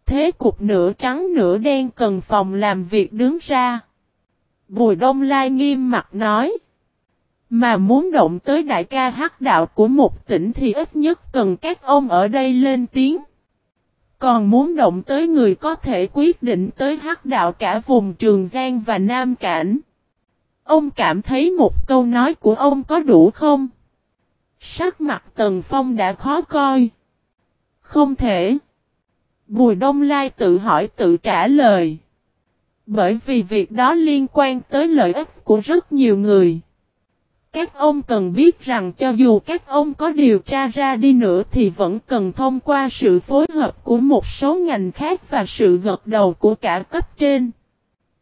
Thế cục nửa trắng nửa đen cần phòng làm việc đứng ra. Bùi Đông Lai nghiêm mặt nói. Mà muốn động tới đại ca hắc đạo của một tỉnh thì ít nhất cần các ông ở đây lên tiếng. Còn muốn động tới người có thể quyết định tới hắc đạo cả vùng Trường Giang và Nam Cảnh. Ông cảm thấy một câu nói của ông có đủ không? Sắc mặt Tần Phong đã khó coi. Không thể. Bùi Đông Lai tự hỏi tự trả lời. Bởi vì việc đó liên quan tới lợi ích của rất nhiều người. Các ông cần biết rằng cho dù các ông có điều tra ra đi nữa thì vẫn cần thông qua sự phối hợp của một số ngành khác và sự gật đầu của cả cấp trên.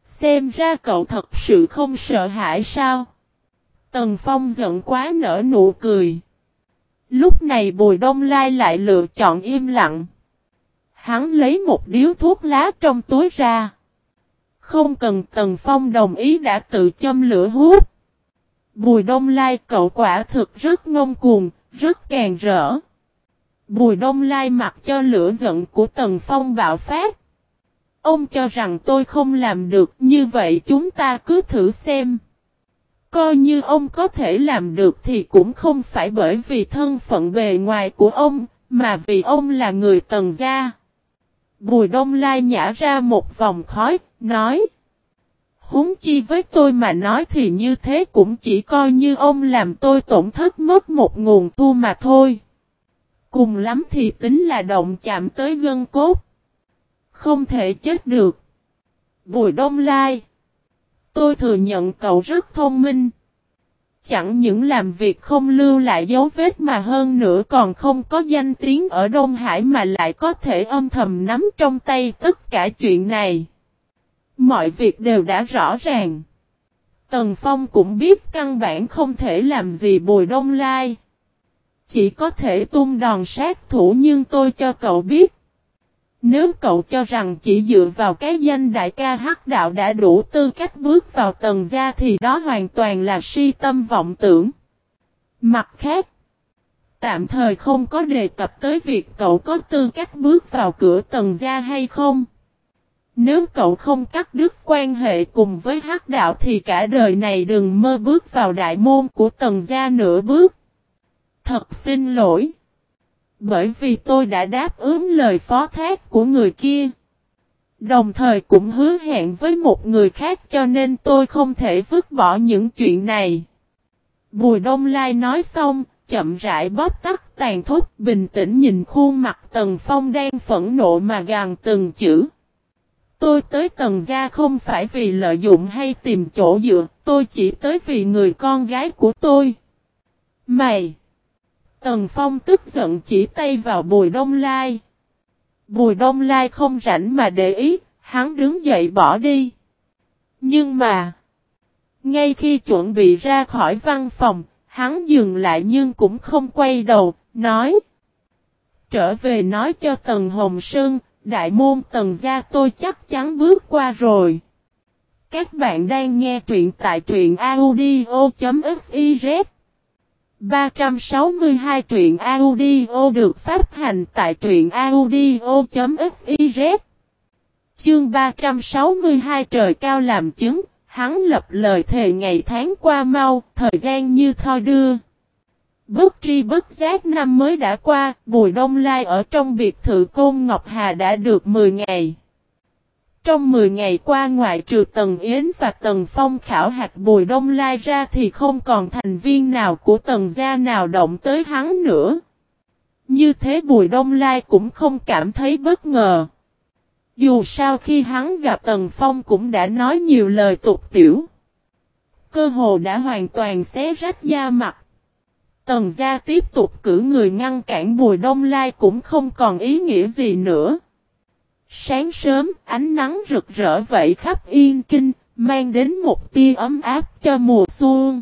Xem ra cậu thật sự không sợ hãi sao? Tần Phong giận quá nở nụ cười. Lúc này Bùi Đông Lai lại lựa chọn im lặng. Hắn lấy một điếu thuốc lá trong túi ra. Không cần Tần Phong đồng ý đã tự châm lửa hút. Bùi Đông Lai cậu quả thực rất ngông cuồng, rất càng rỡ. Bùi Đông Lai mặc cho lửa giận của Tần Phong bạo phát. Ông cho rằng tôi không làm được như vậy chúng ta cứ thử xem. Coi như ông có thể làm được thì cũng không phải bởi vì thân phận bề ngoài của ông, mà vì ông là người tần gia. Bùi Đông Lai nhả ra một vòng khói, nói. Húng chi với tôi mà nói thì như thế cũng chỉ coi như ông làm tôi tổn thất mất một nguồn thu mà thôi. Cùng lắm thì tính là động chạm tới gân cốt. Không thể chết được. Bùi Đông Lai. Tôi thừa nhận cậu rất thông minh. chẳng những làm việc không lưu lại dấu vết mà hơn nữa còn không có danh tiếng ở Đông Hải mà lại có thể âm thầm nắm trong tay tất cả chuyện này. Mọi việc đều đã rõ ràng. Tần Phong cũng biết căn bản không thể làm gì Bùi Đông Lai. Chỉ có thể tung đòn sát thủ nhưng tôi cho cậu biết. Nếu cậu cho rằng chỉ dựa vào cái danh đại ca hắc đạo đã đủ tư cách bước vào tầng gia thì đó hoàn toàn là si tâm vọng tưởng. Mặt khác, tạm thời không có đề cập tới việc cậu có tư cách bước vào cửa tầng gia hay không. Nếu cậu không cắt đứt quan hệ cùng với hắc đạo thì cả đời này đừng mơ bước vào đại môn của tầng gia nửa bước. Thật xin lỗi. Bởi vì tôi đã đáp ứng lời phó thác của người kia. Đồng thời cũng hứa hẹn với một người khác cho nên tôi không thể vứt bỏ những chuyện này. Bùi Đông Lai nói xong, chậm rãi bóp tắt tàn thúc bình tĩnh nhìn khuôn mặt Tần Phong đang phẫn nộ mà gàn từng chữ. Tôi tới Tần gia không phải vì lợi dụng hay tìm chỗ dựa, tôi chỉ tới vì người con gái của tôi. Mày! Tần Phong tức giận chỉ tay vào Bùi Đông Lai. Bùi Đông Lai không rảnh mà để ý, hắn đứng dậy bỏ đi. Nhưng mà, ngay khi chuẩn bị ra khỏi văn phòng, hắn dừng lại nhưng cũng không quay đầu, nói. Trở về nói cho Tần Hồng Sơn, đại môn Tần gia tôi chắc chắn bước qua rồi. Các bạn đang nghe truyện tại truyện audio.fiz 362 truyện audio được phát hành tại truyện audio.fiz Chương 362 trời cao làm chứng, hắn lập lời thề ngày tháng qua mau, thời gian như thoi đưa. Bất tri bất giác năm mới đã qua, Bùi Đông Lai ở trong biệt thự Côn Ngọc Hà đã được 10 ngày. Trong 10 ngày qua ngoại trừ Tần Yến và Tần Phong khảo hạt Bùi Đông Lai ra thì không còn thành viên nào của Tần gia nào động tới hắn nữa. Như thế Bùi Đông Lai cũng không cảm thấy bất ngờ. Dù sao khi hắn gặp Tần Phong cũng đã nói nhiều lời tục tiểu. Cơ hồ đã hoàn toàn xé rách da mặt. Tần gia tiếp tục cử người ngăn cản Bùi Đông Lai cũng không còn ý nghĩa gì nữa. Sáng sớm, ánh nắng rực rỡ vậy khắp yên kinh, mang đến một tia ấm áp cho mùa xuân.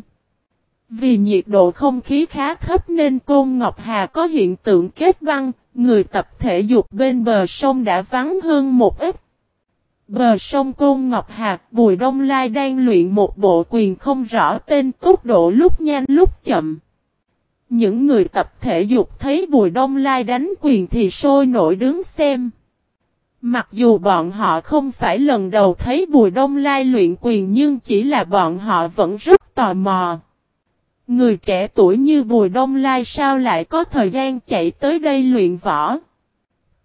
Vì nhiệt độ không khí khá thấp nên Côn Ngọc Hà có hiện tượng kết băng, người tập thể dục bên bờ sông đã vắng hơn một ít. Bờ sông Côn Ngọc Hà, Bùi Đông Lai đang luyện một bộ quyền không rõ tên tốc độ lúc nhanh lúc chậm. Những người tập thể dục thấy Bùi Đông Lai đánh quyền thì sôi nổi đứng xem. Mặc dù bọn họ không phải lần đầu thấy Bùi Đông Lai luyện quyền nhưng chỉ là bọn họ vẫn rất tò mò. Người trẻ tuổi như Bùi Đông Lai sao lại có thời gian chạy tới đây luyện võ?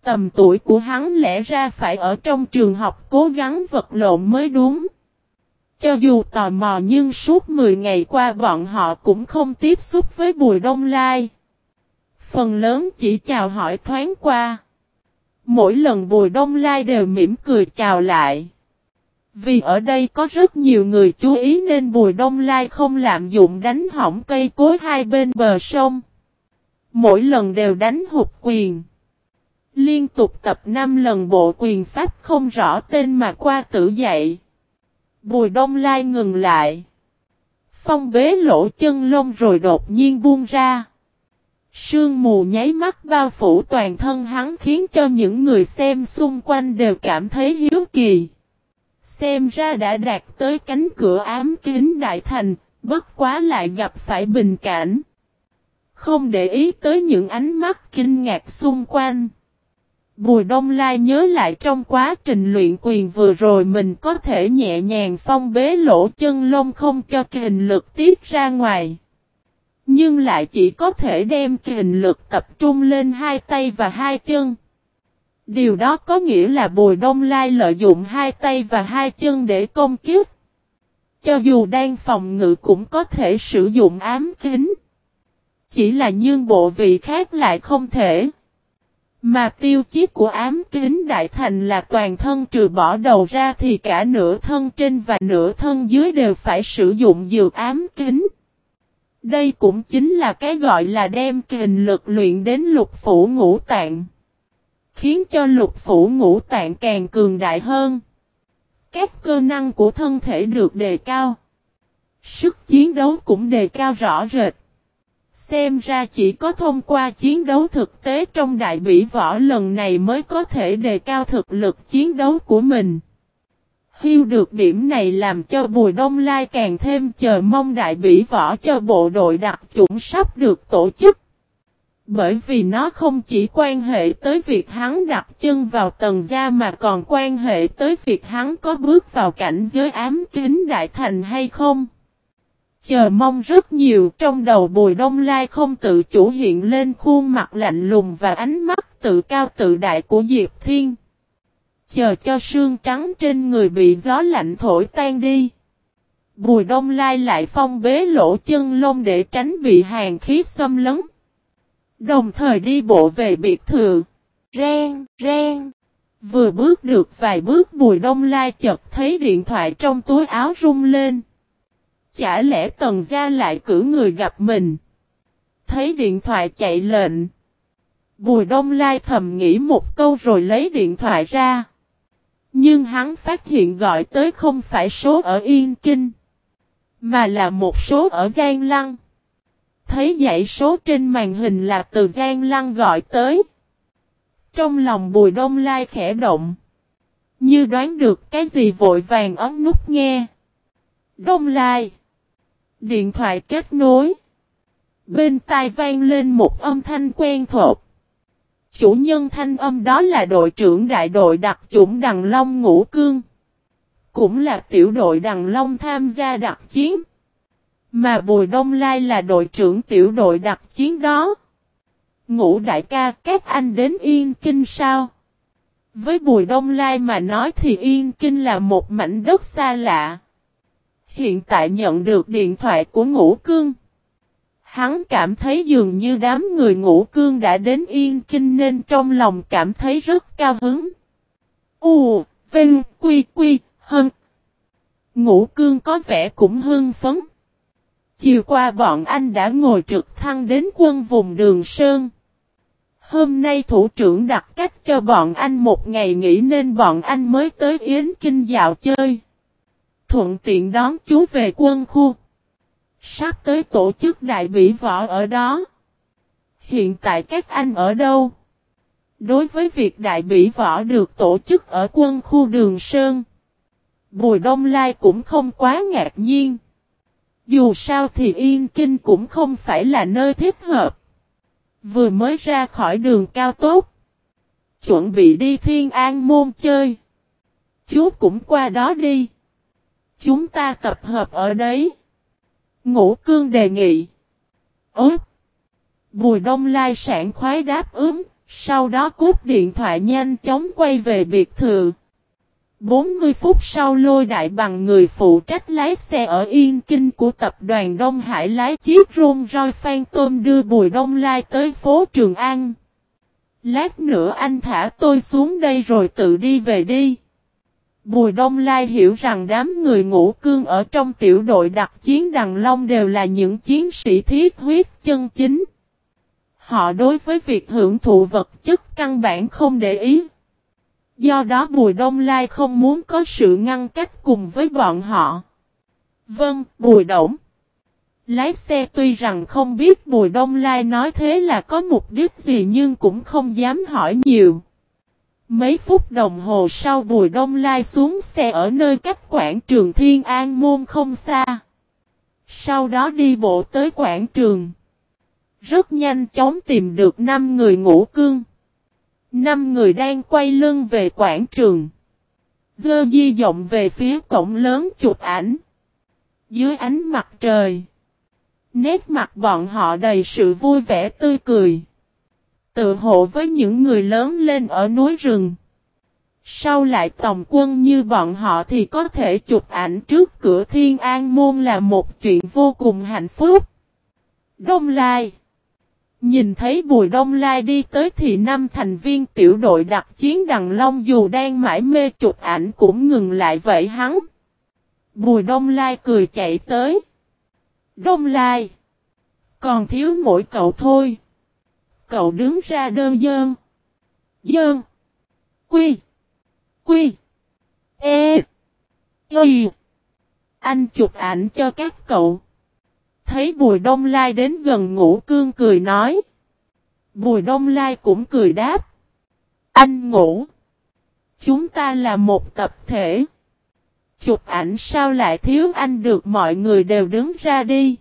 Tầm tuổi của hắn lẽ ra phải ở trong trường học cố gắng vật lộn mới đúng. Cho dù tò mò nhưng suốt 10 ngày qua bọn họ cũng không tiếp xúc với Bùi Đông Lai. Phần lớn chỉ chào hỏi thoáng qua. Mỗi lần Bùi Đông Lai đều mỉm cười chào lại. Vì ở đây có rất nhiều người chú ý nên Bùi Đông Lai không lạm dụng đánh hỏng cây cối hai bên bờ sông. Mỗi lần đều đánh hụt quyền. Liên tục tập 5 lần bộ quyền pháp không rõ tên mà qua tử dạy. Bùi Đông Lai ngừng lại. Phong bế lỗ chân lông rồi đột nhiên buông ra. Sương mù nháy mắt bao phủ toàn thân hắn khiến cho những người xem xung quanh đều cảm thấy hiếu kỳ. Xem ra đã đạt tới cánh cửa ám kính đại thành, bất quá lại gặp phải bình cảnh. Không để ý tới những ánh mắt kinh ngạc xung quanh. Bùi Đông Lai nhớ lại trong quá trình luyện quyền vừa rồi mình có thể nhẹ nhàng phong bế lỗ chân lông không cho kình lực tiết ra ngoài. Nhưng lại chỉ có thể đem kình lực tập trung lên hai tay và hai chân. Điều đó có nghĩa là Bùi Đông Lai lợi dụng hai tay và hai chân để công kiếp. Cho dù đang phòng ngự cũng có thể sử dụng ám kính. Chỉ là nhưng bộ vị khác lại không thể. Mà tiêu chí của ám kính đại thành là toàn thân trừ bỏ đầu ra thì cả nửa thân trên và nửa thân dưới đều phải sử dụng dược ám kính. Đây cũng chính là cái gọi là đem kình lực luyện đến lục phủ ngũ tạng. Khiến cho lục phủ ngũ tạng càng cường đại hơn. Các cơ năng của thân thể được đề cao. Sức chiến đấu cũng đề cao rõ rệt. Xem ra chỉ có thông qua chiến đấu thực tế trong đại bỉ võ lần này mới có thể đề cao thực lực chiến đấu của mình. Hiu được điểm này làm cho Bùi Đông Lai càng thêm chờ mong đại bỉ võ cho bộ đội đặc chủng sắp được tổ chức. Bởi vì nó không chỉ quan hệ tới việc hắn đặt chân vào tầng gia mà còn quan hệ tới việc hắn có bước vào cảnh giới ám kính đại thành hay không. Chờ mong rất nhiều trong đầu Bùi Đông Lai không tự chủ hiện lên khuôn mặt lạnh lùng và ánh mắt tự cao tự đại của Diệp Thiên. Chờ cho sương trắng trên người bị gió lạnh thổi tan đi. Bùi Đông Lai lại phong bế lỗ chân lông để tránh bị hàng khí xâm lấn. Đồng thời đi bộ về biệt thự. Ren, ren. Vừa bước được vài bước Bùi Đông Lai chợt thấy điện thoại trong túi áo rung lên. Chả lẽ Tần Gia lại cử người gặp mình? Thấy điện thoại chạy lệnh. Bùi Đông Lai thầm nghĩ một câu rồi lấy điện thoại ra. Nhưng hắn phát hiện gọi tới không phải số ở Yên Kinh. Mà là một số ở Giang Lăng. Thấy dãy số trên màn hình là từ Giang Lăng gọi tới. Trong lòng Bùi Đông Lai khẽ động. Như đoán được cái gì vội vàng ấn nút nghe. Đông Lai. Điện thoại kết nối. Bên tai vang lên một âm thanh quen thuộc. Chủ nhân thanh âm đó là đội trưởng đại đội đặc chủng Đằng Long Ngũ Cương. Cũng là tiểu đội Đằng Long tham gia đặc chiến. Mà Bùi Đông Lai là đội trưởng tiểu đội đặc chiến đó. Ngũ đại ca, các anh đến Yên Kinh sao? Với Bùi Đông Lai mà nói thì Yên Kinh là một mảnh đất xa lạ. Hiện tại nhận được điện thoại của Ngũ Cương. Hắn cảm thấy dường như đám người ngũ cương đã đến yên kinh nên trong lòng cảm thấy rất cao hứng. U, Vinh, Quy, Quy, Hân. Ngũ cương có vẻ cũng hưng phấn. Chiều qua bọn anh đã ngồi trực thăng đến quân vùng đường Sơn. Hôm nay thủ trưởng đặt cách cho bọn anh một ngày nghỉ nên bọn anh mới tới Yến Kinh dạo chơi. Thuận tiện đón chú về quân khu. Sắp tới tổ chức đại bỉ võ ở đó. Hiện tại các anh ở đâu? Đối với việc đại bỉ võ được tổ chức ở quân khu Đường Sơn, Bùi Đông Lai cũng không quá ngạc nhiên. Dù sao thì Yên Kinh cũng không phải là nơi thích hợp. Vừa mới ra khỏi đường cao tốc. Chuẩn bị đi Thiên An Môn chơi. Chú cũng qua đó đi. Chúng ta tập hợp ở đấy. Ngũ cương đề nghị. Ốt. Bùi đông lai sản khoái đáp ứng, sau đó cút điện thoại nhanh chóng quay về biệt thự. 40 phút sau lôi đại bằng người phụ trách lái xe ở Yên Kinh của tập đoàn Đông Hải lái chiếc rôn roi phan tôm đưa Bùi Đông Lai tới phố Trường An. Lát nữa anh thả tôi xuống đây rồi tự đi về đi. Bùi Đông Lai hiểu rằng đám người ngũ cương ở trong tiểu đội đặc chiến Đằng Long đều là những chiến sĩ thiết huyết chân chính. Họ đối với việc hưởng thụ vật chất căn bản không để ý. Do đó Bùi Đông Lai không muốn có sự ngăn cách cùng với bọn họ. Vâng, Bùi Động. Lái xe tuy rằng không biết Bùi Đông Lai nói thế là có mục đích gì nhưng cũng không dám hỏi nhiều. Mấy phút đồng hồ sau Bùi Đông Lai xuống xe ở nơi cách quảng trường Thiên An Môn không xa. Sau đó đi bộ tới quảng trường. Rất nhanh chóng tìm được 5 người ngủ cương. 5 người đang quay lưng về quảng trường. Dơ di rộng về phía cổng lớn chụp ảnh. Dưới ánh mặt trời. Nét mặt bọn họ đầy sự vui vẻ tươi cười tự hộ với những người lớn lên ở núi rừng. Sau lại tổng quân như bọn họ thì có thể chụp ảnh trước cửa thiên an môn là một chuyện vô cùng hạnh phúc. Đông Lai Nhìn thấy Bùi Đông Lai đi tới thì năm thành viên tiểu đội đặc chiến Đằng Long dù đang mãi mê chụp ảnh cũng ngừng lại vậy hắn. Bùi Đông Lai cười chạy tới. Đông Lai Còn thiếu mỗi cậu thôi. Cậu đứng ra đơn dơn. Dơn. Quy. Quy. E. Y. Anh chụp ảnh cho các cậu. Thấy Bùi Đông Lai đến gần ngũ cương cười nói. Bùi Đông Lai cũng cười đáp. Anh ngủ. Chúng ta là một tập thể. Chụp ảnh sao lại thiếu anh được, mọi người đều đứng ra đi.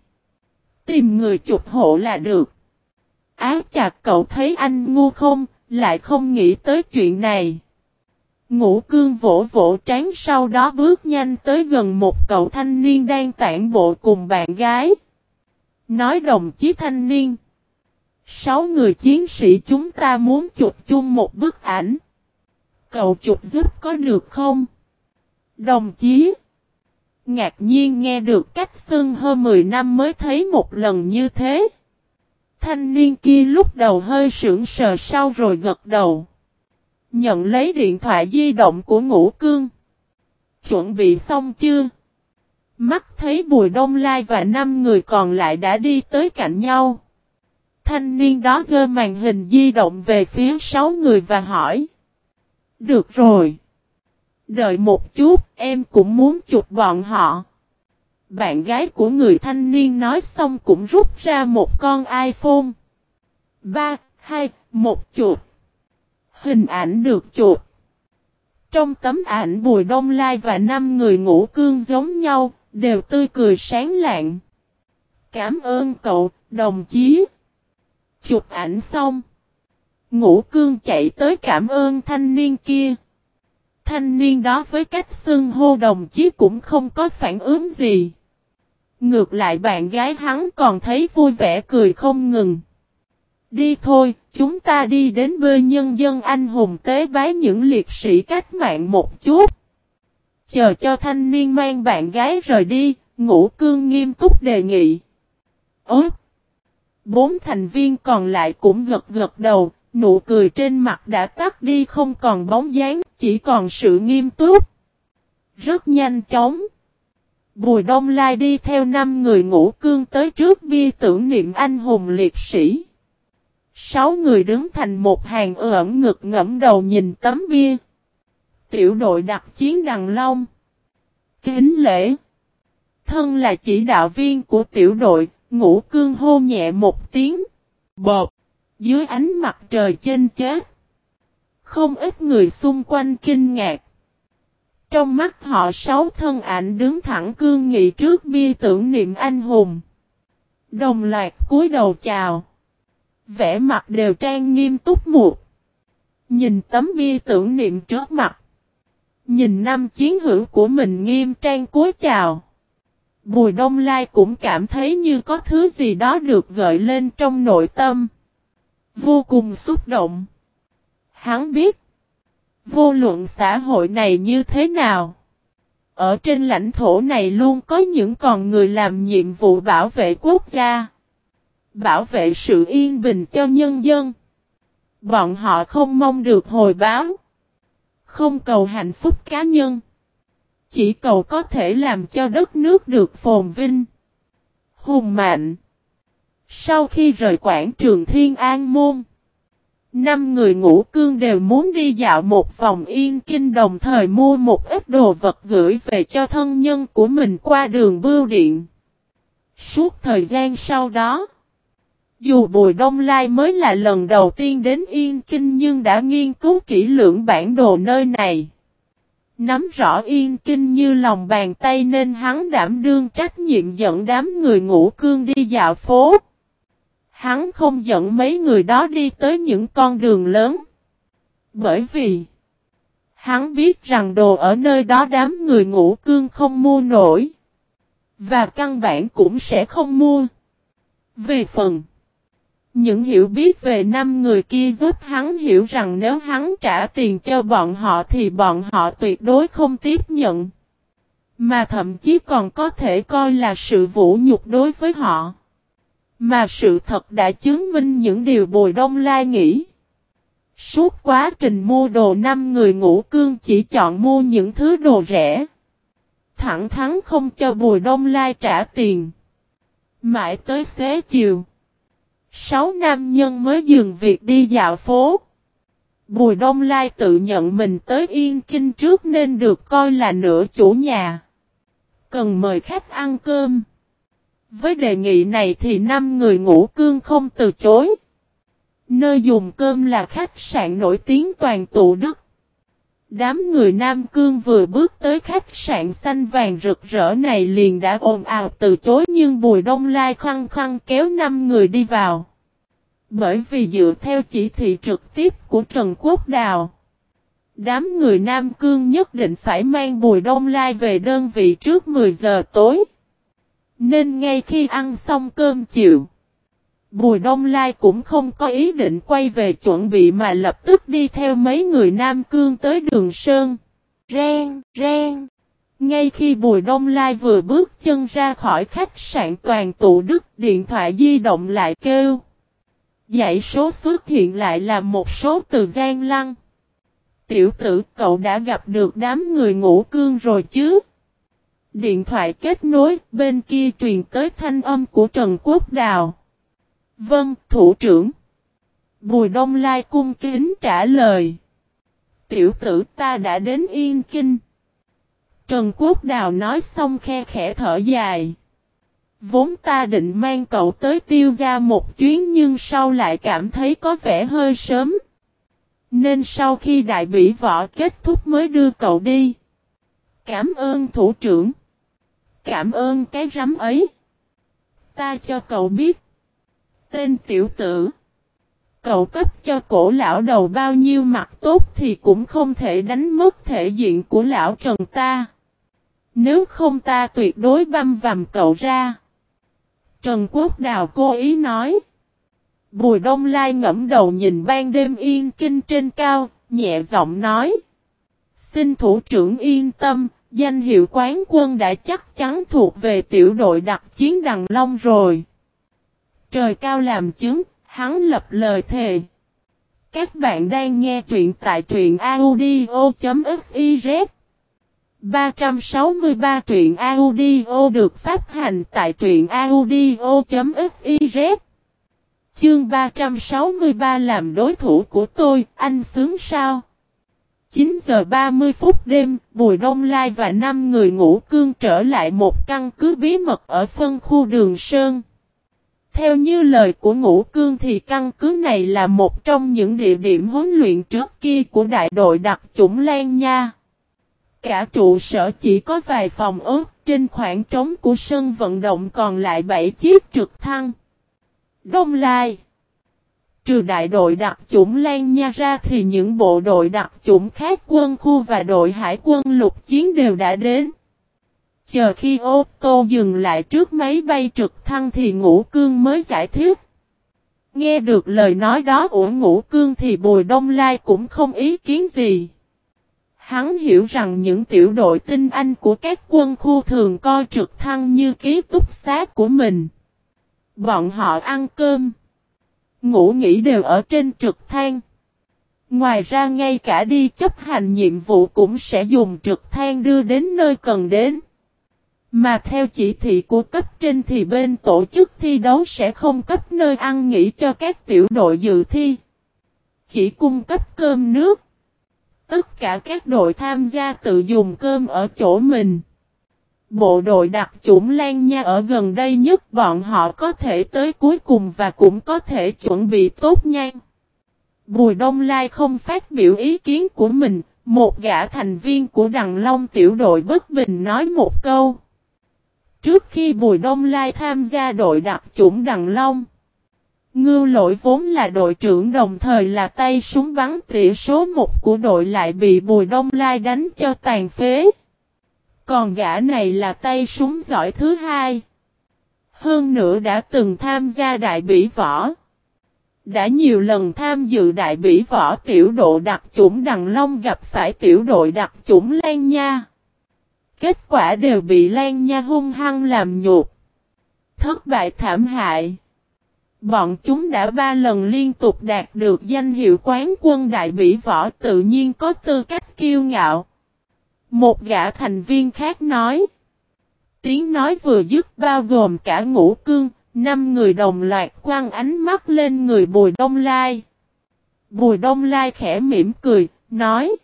Tìm người chụp hộ là được. Áo chặt cậu thấy anh ngu không, lại không nghĩ tới chuyện này. Ngũ cương vỗ vỗ trán sau đó bước nhanh tới gần một cậu thanh niên đang tản bộ cùng bạn gái. Nói đồng chí thanh niên. Sáu người chiến sĩ chúng ta muốn chụp chung một bức ảnh. Cậu chụp giúp có được không? Đồng chí. Ngạc nhiên nghe được cách xưng hơn 10 năm mới thấy một lần như thế. Thanh niên kia lúc đầu hơi sững sờ sau rồi gật đầu. Nhận lấy điện thoại di động của ngũ cương. Chuẩn bị xong chưa? Mắt thấy Bùi Đông Lai và năm người còn lại đã đi tới cạnh nhau. Thanh niên đó giơ màn hình di động về phía sáu người và hỏi. Được rồi. Đợi một chút, em cũng muốn chụp bọn họ. Bạn gái của người thanh niên nói xong cũng rút ra một con iPhone. 3, 2, 1 chụp. Hình ảnh được chụp. Trong tấm ảnh Bùi Đông Lai và năm người ngủ cương giống nhau, đều tươi cười sáng lạng. Cảm ơn cậu, đồng chí. Chụp ảnh xong. Ngũ cương chạy tới cảm ơn thanh niên kia. Thanh niên đó với cách xưng hô đồng chí cũng không có phản ứng gì. Ngược lại bạn gái hắn còn thấy vui vẻ cười không ngừng. Đi thôi, chúng ta đi đến bơi nhân dân anh hùng tế bái những liệt sĩ cách mạng một chút. Chờ cho thanh niên mang bạn gái rời đi, ngũ cương nghiêm túc đề nghị. Ốt! Bốn thành viên còn lại cũng gật gật đầu, nụ cười trên mặt đã tắt đi không còn bóng dáng, chỉ còn sự nghiêm túc. Rất nhanh chóng. Bùi Đông Lai đi theo năm người ngũ cương tới trước bia tưởng niệm anh hùng liệt sĩ. Sáu người đứng thành một hàng ẩn ngực ngẫm đầu nhìn tấm bia. Tiểu đội đặc chiến Đằng Long. Kính lễ. Thân là chỉ đạo viên của tiểu đội, ngũ cương hô nhẹ một tiếng. Bột. Dưới ánh mặt trời trên chết. Không ít người xung quanh kinh ngạc. Trong mắt họ sáu thân ảnh đứng thẳng cương nghị trước bia tưởng niệm anh hùng. Đồng loạt cúi đầu chào. Vẽ mặt đều trang nghiêm túc mục. Nhìn tấm bia tưởng niệm trước mặt. Nhìn năm chiến hữu của mình nghiêm trang cúi chào. Bùi Đông Lai cũng cảm thấy như có thứ gì đó được gợi lên trong nội tâm. Vô cùng xúc động. Hắn biết. Vô luận xã hội này như thế nào? Ở trên lãnh thổ này luôn có những con người làm nhiệm vụ bảo vệ quốc gia. Bảo vệ sự yên bình cho nhân dân. Bọn họ không mong được hồi báo. Không cầu hạnh phúc cá nhân. Chỉ cầu có thể làm cho đất nước được phồn vinh. Hùng mạnh. Sau khi rời quảng trường Thiên An Môn. Năm người ngũ cương đều muốn đi dạo một vòng yên kinh đồng thời mua một ít đồ vật gửi về cho thân nhân của mình qua đường bưu điện. Suốt thời gian sau đó, dù Bùi Đông Lai mới là lần đầu tiên đến Yên Kinh nhưng đã nghiên cứu kỹ lưỡng bản đồ nơi này. Nắm rõ Yên Kinh như lòng bàn tay nên hắn đảm đương trách nhiệm dẫn đám người ngũ cương đi dạo phố. Hắn không dẫn mấy người đó đi tới những con đường lớn. Bởi vì, hắn biết rằng đồ ở nơi đó đám người ngũ cương không mua nổi. Và căn bản cũng sẽ không mua. Về phần, những hiểu biết về năm người kia giúp hắn hiểu rằng nếu hắn trả tiền cho bọn họ thì bọn họ tuyệt đối không tiếp nhận. Mà thậm chí còn có thể coi là sự vũ nhục đối với họ. Mà sự thật đã chứng minh những điều Bùi Đông Lai nghĩ. Suốt quá trình mua đồ năm người ngũ cương chỉ chọn mua những thứ đồ rẻ. Thẳng thắn không cho Bùi Đông Lai trả tiền. Mãi tới xế chiều. Sáu nam nhân mới dừng việc đi dạo phố. Bùi Đông Lai tự nhận mình tới Yên Kinh trước nên được coi là nửa chủ nhà. Cần mời khách ăn cơm. Với đề nghị này thì năm người ngủ cương không từ chối. Nơi dùng cơm là khách sạn nổi tiếng toàn tụ Đức. Đám người Nam Cương vừa bước tới khách sạn xanh vàng rực rỡ này liền đã ồn ào từ chối nhưng Bùi Đông Lai khăng khăng kéo năm người đi vào. Bởi vì dựa theo chỉ thị trực tiếp của Trần Quốc Đào, đám người Nam Cương nhất định phải mang Bùi Đông Lai về đơn vị trước 10 giờ tối. Nên ngay khi ăn xong cơm chiều, Bùi Đông Lai cũng không có ý định quay về chuẩn bị mà lập tức đi theo mấy người Nam Cương tới đường Sơn. Ren, ren. Ngay khi Bùi Đông Lai vừa bước chân ra khỏi khách sạn toàn tụ đức, điện thoại di động lại kêu. Dãy số xuất hiện lại là một số từ gian lăng. Tiểu tử cậu đã gặp được đám người ngũ cương rồi chứ? Điện thoại kết nối, bên kia truyền tới thanh âm của Trần Quốc Đào. Vâng, thủ trưởng. Bùi Đông Lai cung kính trả lời. Tiểu tử ta đã đến Yên Kinh. Trần Quốc Đào nói xong khe khẽ thở dài. Vốn ta định mang cậu tới tiêu ra một chuyến nhưng sau lại cảm thấy có vẻ hơi sớm. Nên sau khi đại bỉ võ kết thúc mới đưa cậu đi. Cảm ơn thủ trưởng. Cảm ơn cái rắm ấy. Ta cho cậu biết. Tên tiểu tử. Cậu cấp cho cổ lão đầu bao nhiêu mặt tốt thì cũng không thể đánh mất thể diện của lão trần ta. Nếu không ta tuyệt đối băm vằm cậu ra. Trần Quốc Đào cố ý nói. Bùi Đông Lai ngẫm đầu nhìn ban đêm yên kinh trên cao, nhẹ giọng nói. Xin thủ trưởng yên tâm, danh hiệu quán quân đã chắc chắn thuộc về tiểu đội đặc chiến Đằng Long rồi. Trời cao làm chứng, hắn lập lời thề. Các bạn đang nghe truyện tại truyện audio.fiz 363 truyện audio được phát hành tại truyện audio.fiz Chương 363 làm đối thủ của tôi, anh sướng sao? 9 giờ 30 phút đêm, Bùi Đông Lai và 5 người ngủ cương trở lại một căn cứ bí mật ở phân khu đường Sơn. Theo như lời của Ngũ Cương thì căn cứ này là một trong những địa điểm huấn luyện trước kia của đại đội đặc chủng Lan Nha. Cả trụ sở chỉ có vài phòng ớt, trên khoảng trống của sân vận động còn lại 7 chiếc trực thăng. Đông Lai Trừ đại đội đặc chủng Lan Nha ra thì những bộ đội đặc chủng khác quân khu và đội hải quân lục chiến đều đã đến. Chờ khi ô tô dừng lại trước máy bay trực thăng thì ngũ cương mới giải thích. Nghe được lời nói đó của ngũ cương thì Bùi Đông Lai cũng không ý kiến gì. Hắn hiểu rằng những tiểu đội tinh anh của các quân khu thường coi trực thăng như ký túc xá của mình. Bọn họ ăn cơm, ngủ nghỉ đều ở trên trực thăng. Ngoài ra ngay cả đi chấp hành nhiệm vụ cũng sẽ dùng trực thăng đưa đến nơi cần đến. Mà theo chỉ thị của cấp trên thì bên tổ chức thi đấu sẽ không cấp nơi ăn nghỉ cho các tiểu đội dự thi. Chỉ cung cấp cơm nước. Tất cả các đội tham gia tự dùng cơm ở chỗ mình. Bộ đội đặc chủng Lan Nha ở gần đây nhất bọn họ có thể tới cuối cùng và cũng có thể chuẩn bị tốt nhanh. Bùi Đông Lai không phát biểu ý kiến của mình, một gã thành viên của Đằng Long tiểu đội bất bình nói một câu. Trước khi Bùi Đông Lai tham gia đội đặc chủng Đằng Long, Ngưu lỗi vốn là đội trưởng đồng thời là tay súng bắn tỉa số 1 của đội lại bị Bùi Đông Lai đánh cho tàn phế. Còn gã này là tay súng giỏi thứ hai. Hơn nữa đã từng tham gia đại bỉ võ. Đã nhiều lần tham dự đại bỉ võ, tiểu độ đặc chủng Đằng Long gặp phải tiểu đội đặc chủng Lan Nha. Kết quả đều bị Lan Nha hung hăng làm nhục. Thất bại thảm hại. Bọn chúng đã ba lần liên tục đạt được danh hiệu quán quân đại bỉ võ, tự nhiên có tư cách kiêu ngạo. Một gã thành viên khác nói. Tiếng nói vừa dứt bao gồm cả ngũ cương, năm người đồng loạt quăng ánh mắt lên người Bùi Đông Lai. Bùi Đông Lai khẽ mỉm cười, nói.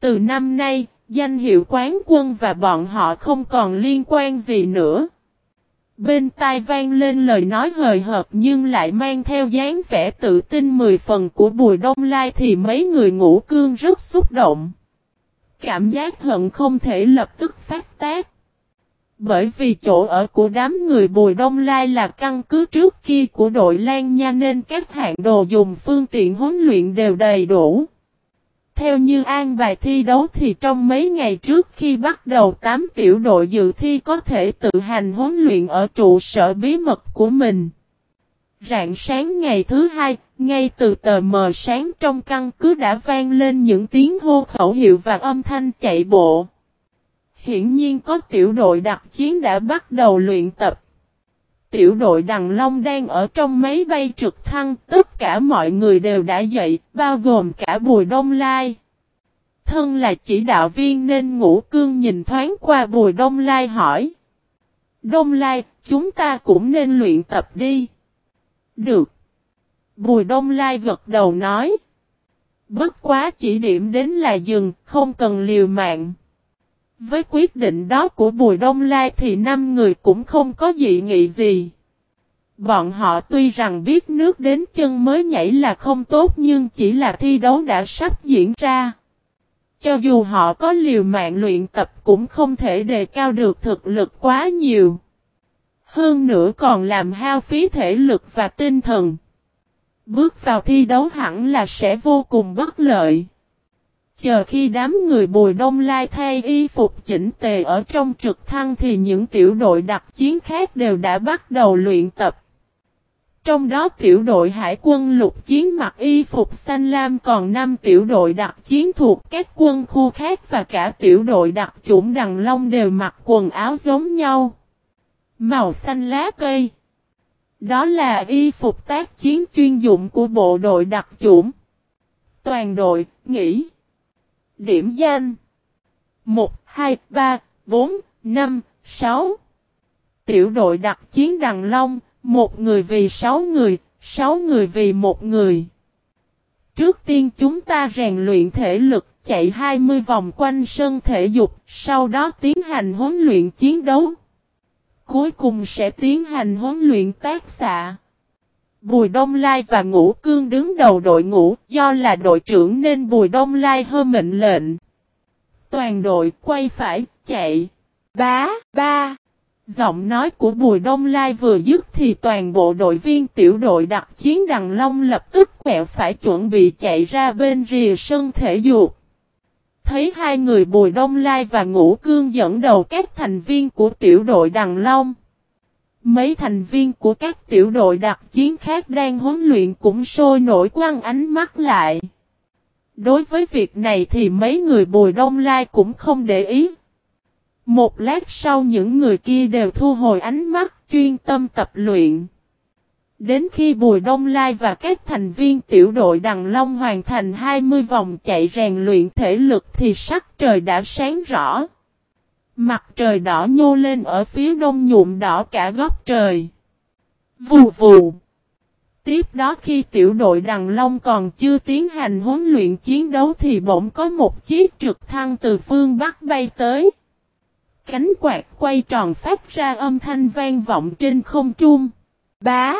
Từ năm nay, danh hiệu quán quân và bọn họ không còn liên quan gì nữa. Bên tai vang lên lời nói hời hợt nhưng lại mang theo dáng vẻ tự tin mười phần của Bùi Đông Lai thì mấy người ngũ cương rất xúc động. Cảm giác hận không thể lập tức phát tác. Bởi vì chỗ ở của đám người Bùi Đông Lai là căn cứ trước kia của đội Lan Nha nên các hạng đồ dùng phương tiện huấn luyện đều đầy đủ. Theo như an bài thi đấu thì trong mấy ngày trước khi bắt đầu 8 tiểu đội dự thi có thể tự hành huấn luyện ở trụ sở bí mật của mình. Rạng sáng ngày thứ hai, ngay từ tờ mờ sáng trong căn cứ đã vang lên những tiếng hô khẩu hiệu và âm thanh chạy bộ. Hiển nhiên có tiểu đội đặc chiến đã bắt đầu luyện tập. Tiểu đội Đằng Long đang ở trong máy bay trực thăng, tất cả mọi người đều đã dậy, bao gồm cả Bùi Đông Lai. Thân là chỉ đạo viên nên ngũ cương nhìn thoáng qua Bùi Đông Lai hỏi. Đông Lai, chúng ta cũng nên luyện tập đi. Được. Bùi Đông Lai gật đầu nói. Bất quá chỉ điểm đến là dừng, không cần liều mạng. Với quyết định đó của Bùi Đông Lai thì năm người cũng không có dị nghị gì. Bọn họ tuy rằng biết nước đến chân mới nhảy là không tốt nhưng chỉ là thi đấu đã sắp diễn ra. Cho dù họ có liều mạng luyện tập cũng không thể đề cao được thực lực quá nhiều. Hơn nữa còn làm hao phí thể lực và tinh thần. Bước vào thi đấu hẳn là sẽ vô cùng bất lợi. Chờ khi đám người bùi đông lai thay y phục chỉnh tề ở trong trực thăng thì những tiểu đội đặc chiến khác đều đã bắt đầu luyện tập. Trong đó tiểu đội hải quân lục chiến mặc y phục xanh lam còn 5 tiểu đội đặc chiến thuộc các quân khu khác và cả tiểu đội đặc chủng đằng long đều mặc quần áo giống nhau. Màu xanh lá cây. Đó là y phục tác chiến chuyên dụng của bộ đội đặc chủng. Toàn đội, nghỉ. Điểm danh 1, 2, 3, 4, 5, 6 Tiểu đội đặc chiến Đằng Long, một người vì 6 người, 6 người vì một người. Trước tiên chúng ta rèn luyện thể lực, chạy 20 vòng quanh sân thể dục, sau đó tiến hành huấn luyện chiến đấu. Cuối cùng sẽ tiến hành huấn luyện tác xạ. Bùi Đông Lai và Ngũ Cương đứng đầu đội ngũ, do là đội trưởng nên Bùi Đông Lai hơ mệnh lệnh. Toàn đội quay phải, chạy. Bá, ba. Giọng nói của Bùi Đông Lai vừa dứt thì toàn bộ đội viên tiểu đội đặc chiến Đằng Long lập tức quẹo phải chuẩn bị chạy ra bên rìa sân thể dục. Thấy hai người Bùi Đông Lai và Ngũ Cương dẫn đầu các thành viên của tiểu đội Đằng Long. Mấy thành viên của các tiểu đội đặc chiến khác đang huấn luyện cũng sôi nổi quăng ánh mắt lại. Đối với việc này thì mấy người Bùi Đông Lai cũng không để ý. Một lát sau những người kia đều thu hồi ánh mắt chuyên tâm tập luyện. Đến khi Bùi Đông Lai và các thành viên tiểu đội Đằng Long hoàn thành 20 vòng chạy rèn luyện thể lực thì sắc trời đã sáng rõ. Mặt trời đỏ nhô lên ở phía đông nhuộm đỏ cả góc trời. Vù vù. Tiếp đó khi tiểu đội Đằng Long còn chưa tiến hành huấn luyện chiến đấu thì bỗng có một chiếc trực thăng từ phương Bắc bay tới. Cánh quạt quay tròn phát ra âm thanh vang vọng trên không trung. Bá!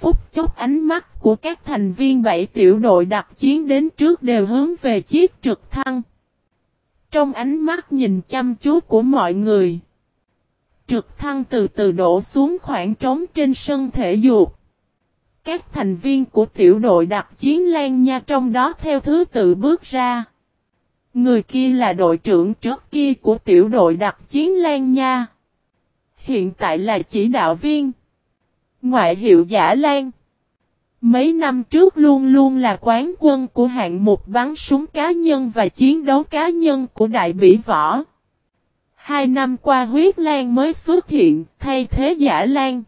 Phút chốc ánh mắt của các thành viên bảy tiểu đội đặc chiến đến trước đều hướng về chiếc trực thăng. Trong ánh mắt nhìn chăm chú của mọi người. Trực thăng từ từ đổ xuống khoảng trống trên sân thể dục. Các thành viên của tiểu đội đặc chiến Lan Nha trong đó theo thứ tự bước ra. Người kia là đội trưởng trước kia của tiểu đội đặc chiến Lan Nha. Hiện tại là chỉ đạo viên. Ngoại hiệu giả Lan. Mấy năm trước luôn luôn là quán quân của hạng mục bắn súng cá nhân và chiến đấu cá nhân của đại bỉ võ. Hai năm qua huyết lan mới xuất hiện, thay thế giả lan.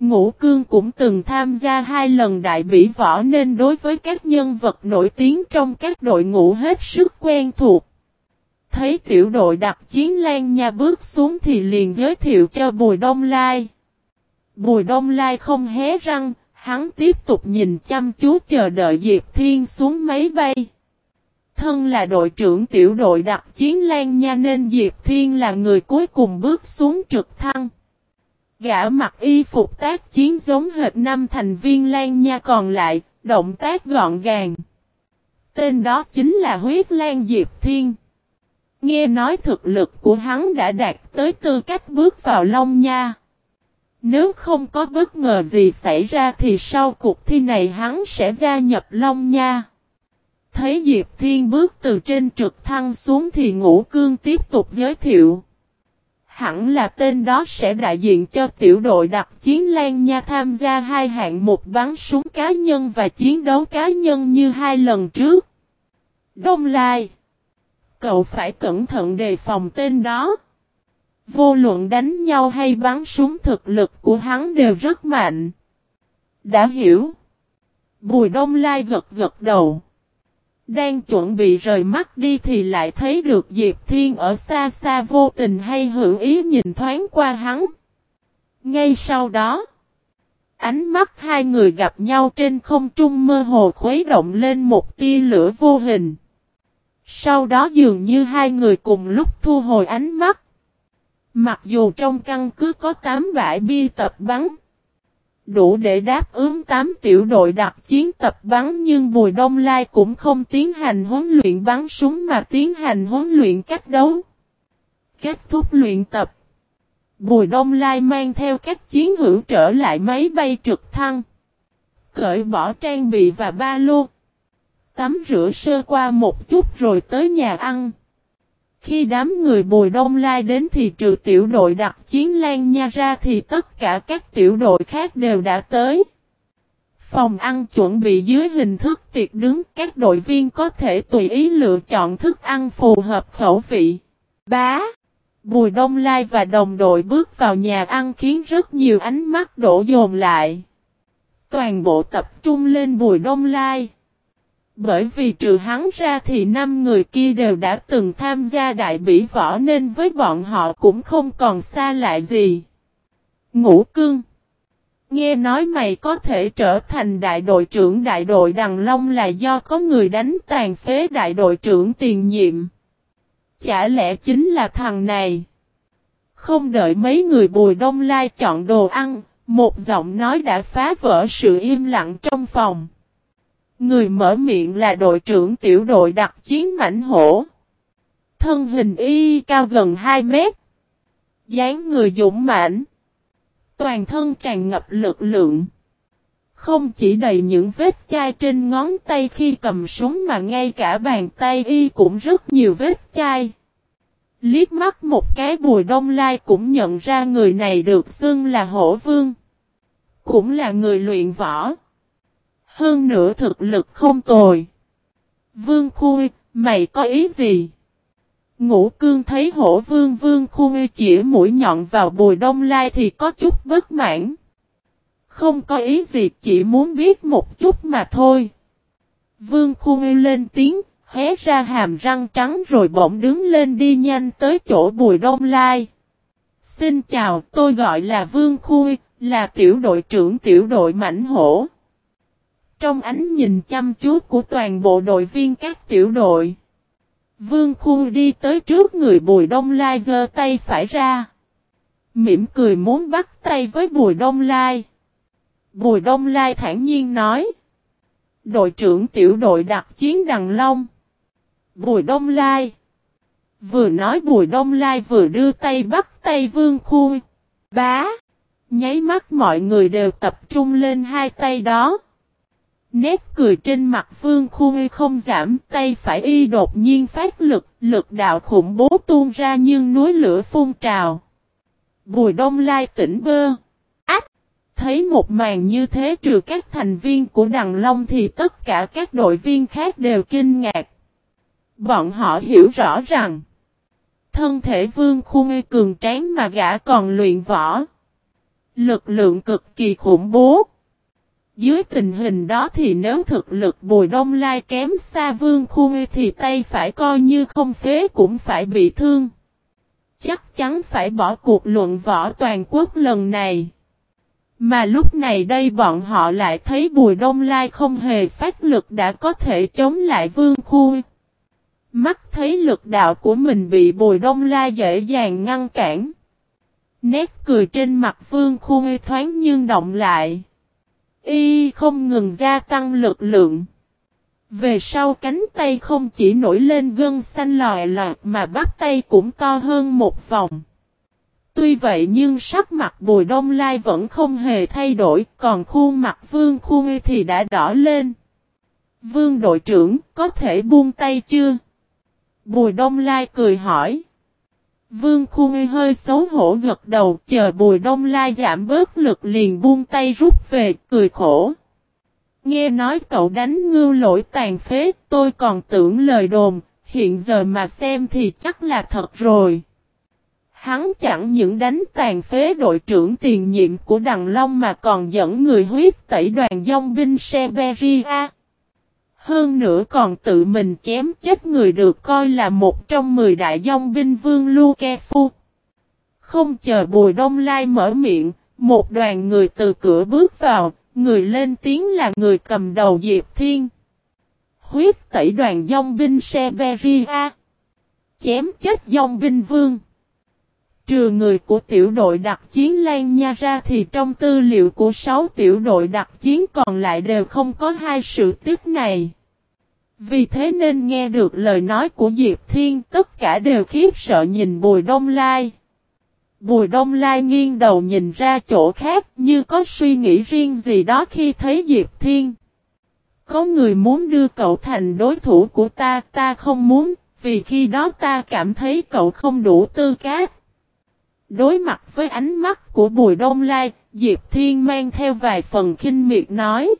Ngũ Cương cũng từng tham gia hai lần đại bỉ võ nên đối với các nhân vật nổi tiếng trong các đội ngũ hết sức quen thuộc. Thấy tiểu đội đặc chiến Lan Nha bước xuống thì liền giới thiệu cho Bùi Đông Lai. Bùi Đông Lai không hé răng, hắn tiếp tục nhìn chăm chú chờ đợi Diệp Thiên xuống máy bay. Thân là đội trưởng tiểu đội đặc chiến Lan Nha nên Diệp Thiên là người cuối cùng bước xuống trực thăng. Gã mặc y phục tác chiến giống hệt năm thành viên Lan Nha còn lại, động tác gọn gàng. Tên đó chính là huyết Lan Diệp Thiên. Nghe nói thực lực của hắn đã đạt tới tư cách bước vào Long Nha. Nếu không có bất ngờ gì xảy ra thì sau cuộc thi này hắn sẽ gia nhập Long Nha. Thấy Diệp Thiên bước từ trên trực thăng xuống thì Ngũ Cương tiếp tục giới thiệu. Hẳn là tên đó sẽ đại diện cho tiểu đội đặc chiến Lan Nha tham gia hai hạng mục bắn súng cá nhân và chiến đấu cá nhân như hai lần trước. Đông Lai Cậu phải cẩn thận đề phòng tên đó. Vô luận đánh nhau hay bắn súng thực lực của hắn đều rất mạnh. Đã hiểu. Bùi Đông Lai gật gật đầu. Đang chuẩn bị rời mắt đi thì lại thấy được Diệp Thiên ở xa xa vô tình hay hữu ý nhìn thoáng qua hắn. Ngay sau đó, ánh mắt hai người gặp nhau trên không trung mơ hồ khuấy động lên một tia lửa vô hình. Sau đó dường như hai người cùng lúc thu hồi ánh mắt. Mặc dù trong căn cứ có 8 bãi bia tập bắn, đủ để đáp ứng 8 tiểu đội đặc chiến tập bắn nhưng Bùi Đông Lai cũng không tiến hành huấn luyện bắn súng mà tiến hành huấn luyện cách đấu. Kết thúc luyện tập, Bùi Đông Lai mang theo các chiến hữu trở lại máy bay trực thăng, cởi bỏ trang bị và ba lô, tắm rửa sơ qua một chút rồi tới nhà ăn. Khi đám người Bùi Đông Lai đến thì trừ tiểu đội đặc chiến Lan Nha ra thì tất cả các tiểu đội khác đều đã tới. Phòng ăn chuẩn bị dưới hình thức tiệc đứng, các đội viên có thể tùy ý lựa chọn thức ăn phù hợp khẩu vị. Bá Bùi Đông Lai và đồng đội bước vào nhà ăn khiến rất nhiều ánh mắt đổ dồn lại. Toàn bộ tập trung lên Bùi Đông Lai. Bởi vì trừ hắn ra thì năm người kia đều đã từng tham gia đại bỉ võ nên với bọn họ cũng không còn xa lạ gì. Ngũ cương Nghe nói mày có thể trở thành đại đội trưởng đại đội Đằng Long là do có người đánh tàn phế đại đội trưởng tiền nhiệm. Chả lẽ chính là thằng này? Không đợi mấy người bùi đông lai chọn đồ ăn, một giọng nói đã phá vỡ sự im lặng trong phòng. Người mở miệng là đội trưởng tiểu đội đặc chiến mảnh hổ. Thân hình y cao gần 2 mét. dáng người dũng mãnh. Toàn thân tràn ngập lực lượng. Không chỉ đầy những vết chai trên ngón tay khi cầm súng mà ngay cả bàn tay y cũng rất nhiều vết chai. Liếc mắt một cái bùi đông lai cũng nhận ra người này được xưng là hổ vương. Cũng là người luyện võ. Hơn nữa thực lực không tồi. Vương Khuê, mày có ý gì? Ngũ cương thấy hổ vương vương Khuê chỉ mũi nhọn vào bùi đông lai thì có chút bất mãn. Không có ý gì chỉ muốn biết một chút mà thôi. Vương Khuê lên tiếng, hé ra hàm răng trắng rồi bỗng đứng lên đi nhanh tới chỗ bùi đông lai. Xin chào, tôi gọi là Vương Khuê, là tiểu đội trưởng tiểu đội mảnh hổ. Trong ánh nhìn chăm chú của toàn bộ đội viên các tiểu đội. Vương Khu đi tới trước người Bùi Đông Lai giơ tay phải ra. Mỉm cười muốn bắt tay với Bùi Đông Lai. Bùi Đông Lai thản nhiên nói. Đội trưởng tiểu đội đặc chiến Đằng Long. Bùi Đông Lai. Vừa nói Bùi Đông Lai vừa đưa tay bắt tay Vương Khu. Bá. Nháy mắt mọi người đều tập trung lên hai tay đó. Nét cười trên mặt vương khu không giảm, tay phải y đột nhiên phát lực, lực đạo khủng bố tuôn ra nhưng núi lửa phun trào. Bùi đông lai tỉnh bơ. Ách! Thấy một màn như thế trừ các thành viên của Đằng Long thì tất cả các đội viên khác đều kinh ngạc. Bọn họ hiểu rõ rằng, thân thể vương khu cường tráng mà gã còn luyện võ. Lực lượng cực kỳ khủng bố. Dưới tình hình đó thì nếu thực lực Bùi Đông Lai kém xa Vương Khuê thì tay phải coi như không phế cũng phải bị thương. Chắc chắn phải bỏ cuộc luận võ toàn quốc lần này. Mà lúc này đây bọn họ lại thấy Bùi Đông Lai không hề phát lực đã có thể chống lại Vương Khuê. Mắt thấy lực đạo của mình bị Bùi Đông Lai dễ dàng ngăn cản. Nét cười trên mặt Vương Khuê thoáng nhưng động lại. Y không ngừng gia tăng lực lượng. Về sau cánh tay không chỉ nổi lên gân xanh lòi lạc mà bắt tay cũng to hơn một vòng. Tuy vậy nhưng sắc mặt Bùi Đông Lai vẫn không hề thay đổi, còn khuôn mặt Vương khuôn thì đã đỏ lên. Vương đội trưởng, có thể buông tay chưa? Bùi Đông Lai cười hỏi. Vương Khuê hơi xấu hổ gật đầu chờ Bùi Đông Lai giảm bớt lực liền buông tay rút về cười khổ. Nghe nói cậu đánh ngưu lỗi tàn phế tôi còn tưởng lời đồn, hiện giờ mà xem thì chắc là thật rồi. Hắn chẳng những đánh tàn phế đội trưởng tiền nhiệm của Đằng Long mà còn dẫn người huyết tẩy đoàn dông binh Seberia. Hơn nữa còn tự mình chém chết người được coi là một trong mười đại dông binh vương Luke Phu. Không chờ Bùi Đông Lai mở miệng, một đoàn người từ cửa bước vào, người lên tiếng là người cầm đầu Diệp Thiên. Huyết tẩy đoàn dông binh Seberia. Chém chết dông binh vương. Trừ người của tiểu đội đặc chiến Lan Nha ra thì trong tư liệu của 6 tiểu đội đặc chiến còn lại đều không có hai sự tiếc này. Vì thế nên nghe được lời nói của Diệp Thiên tất cả đều khiếp sợ nhìn Bùi Đông Lai. Bùi Đông Lai nghiêng đầu nhìn ra chỗ khác như có suy nghĩ riêng gì đó khi thấy Diệp Thiên. Có người muốn đưa cậu thành đối thủ của ta, ta không muốn, vì khi đó ta cảm thấy cậu không đủ tư cách. Đối mặt với ánh mắt của Bùi Đông Lai, Diệp Thiên mang theo vài phần kinh miệt nói.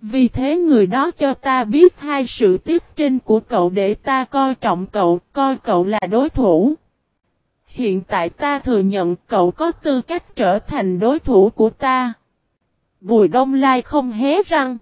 Vì thế người đó cho ta biết hai sự tiếp trên của cậu để ta coi trọng cậu, coi cậu là đối thủ. Hiện tại ta thừa nhận cậu có tư cách trở thành đối thủ của ta. Bùi Đông Lai không hé răng.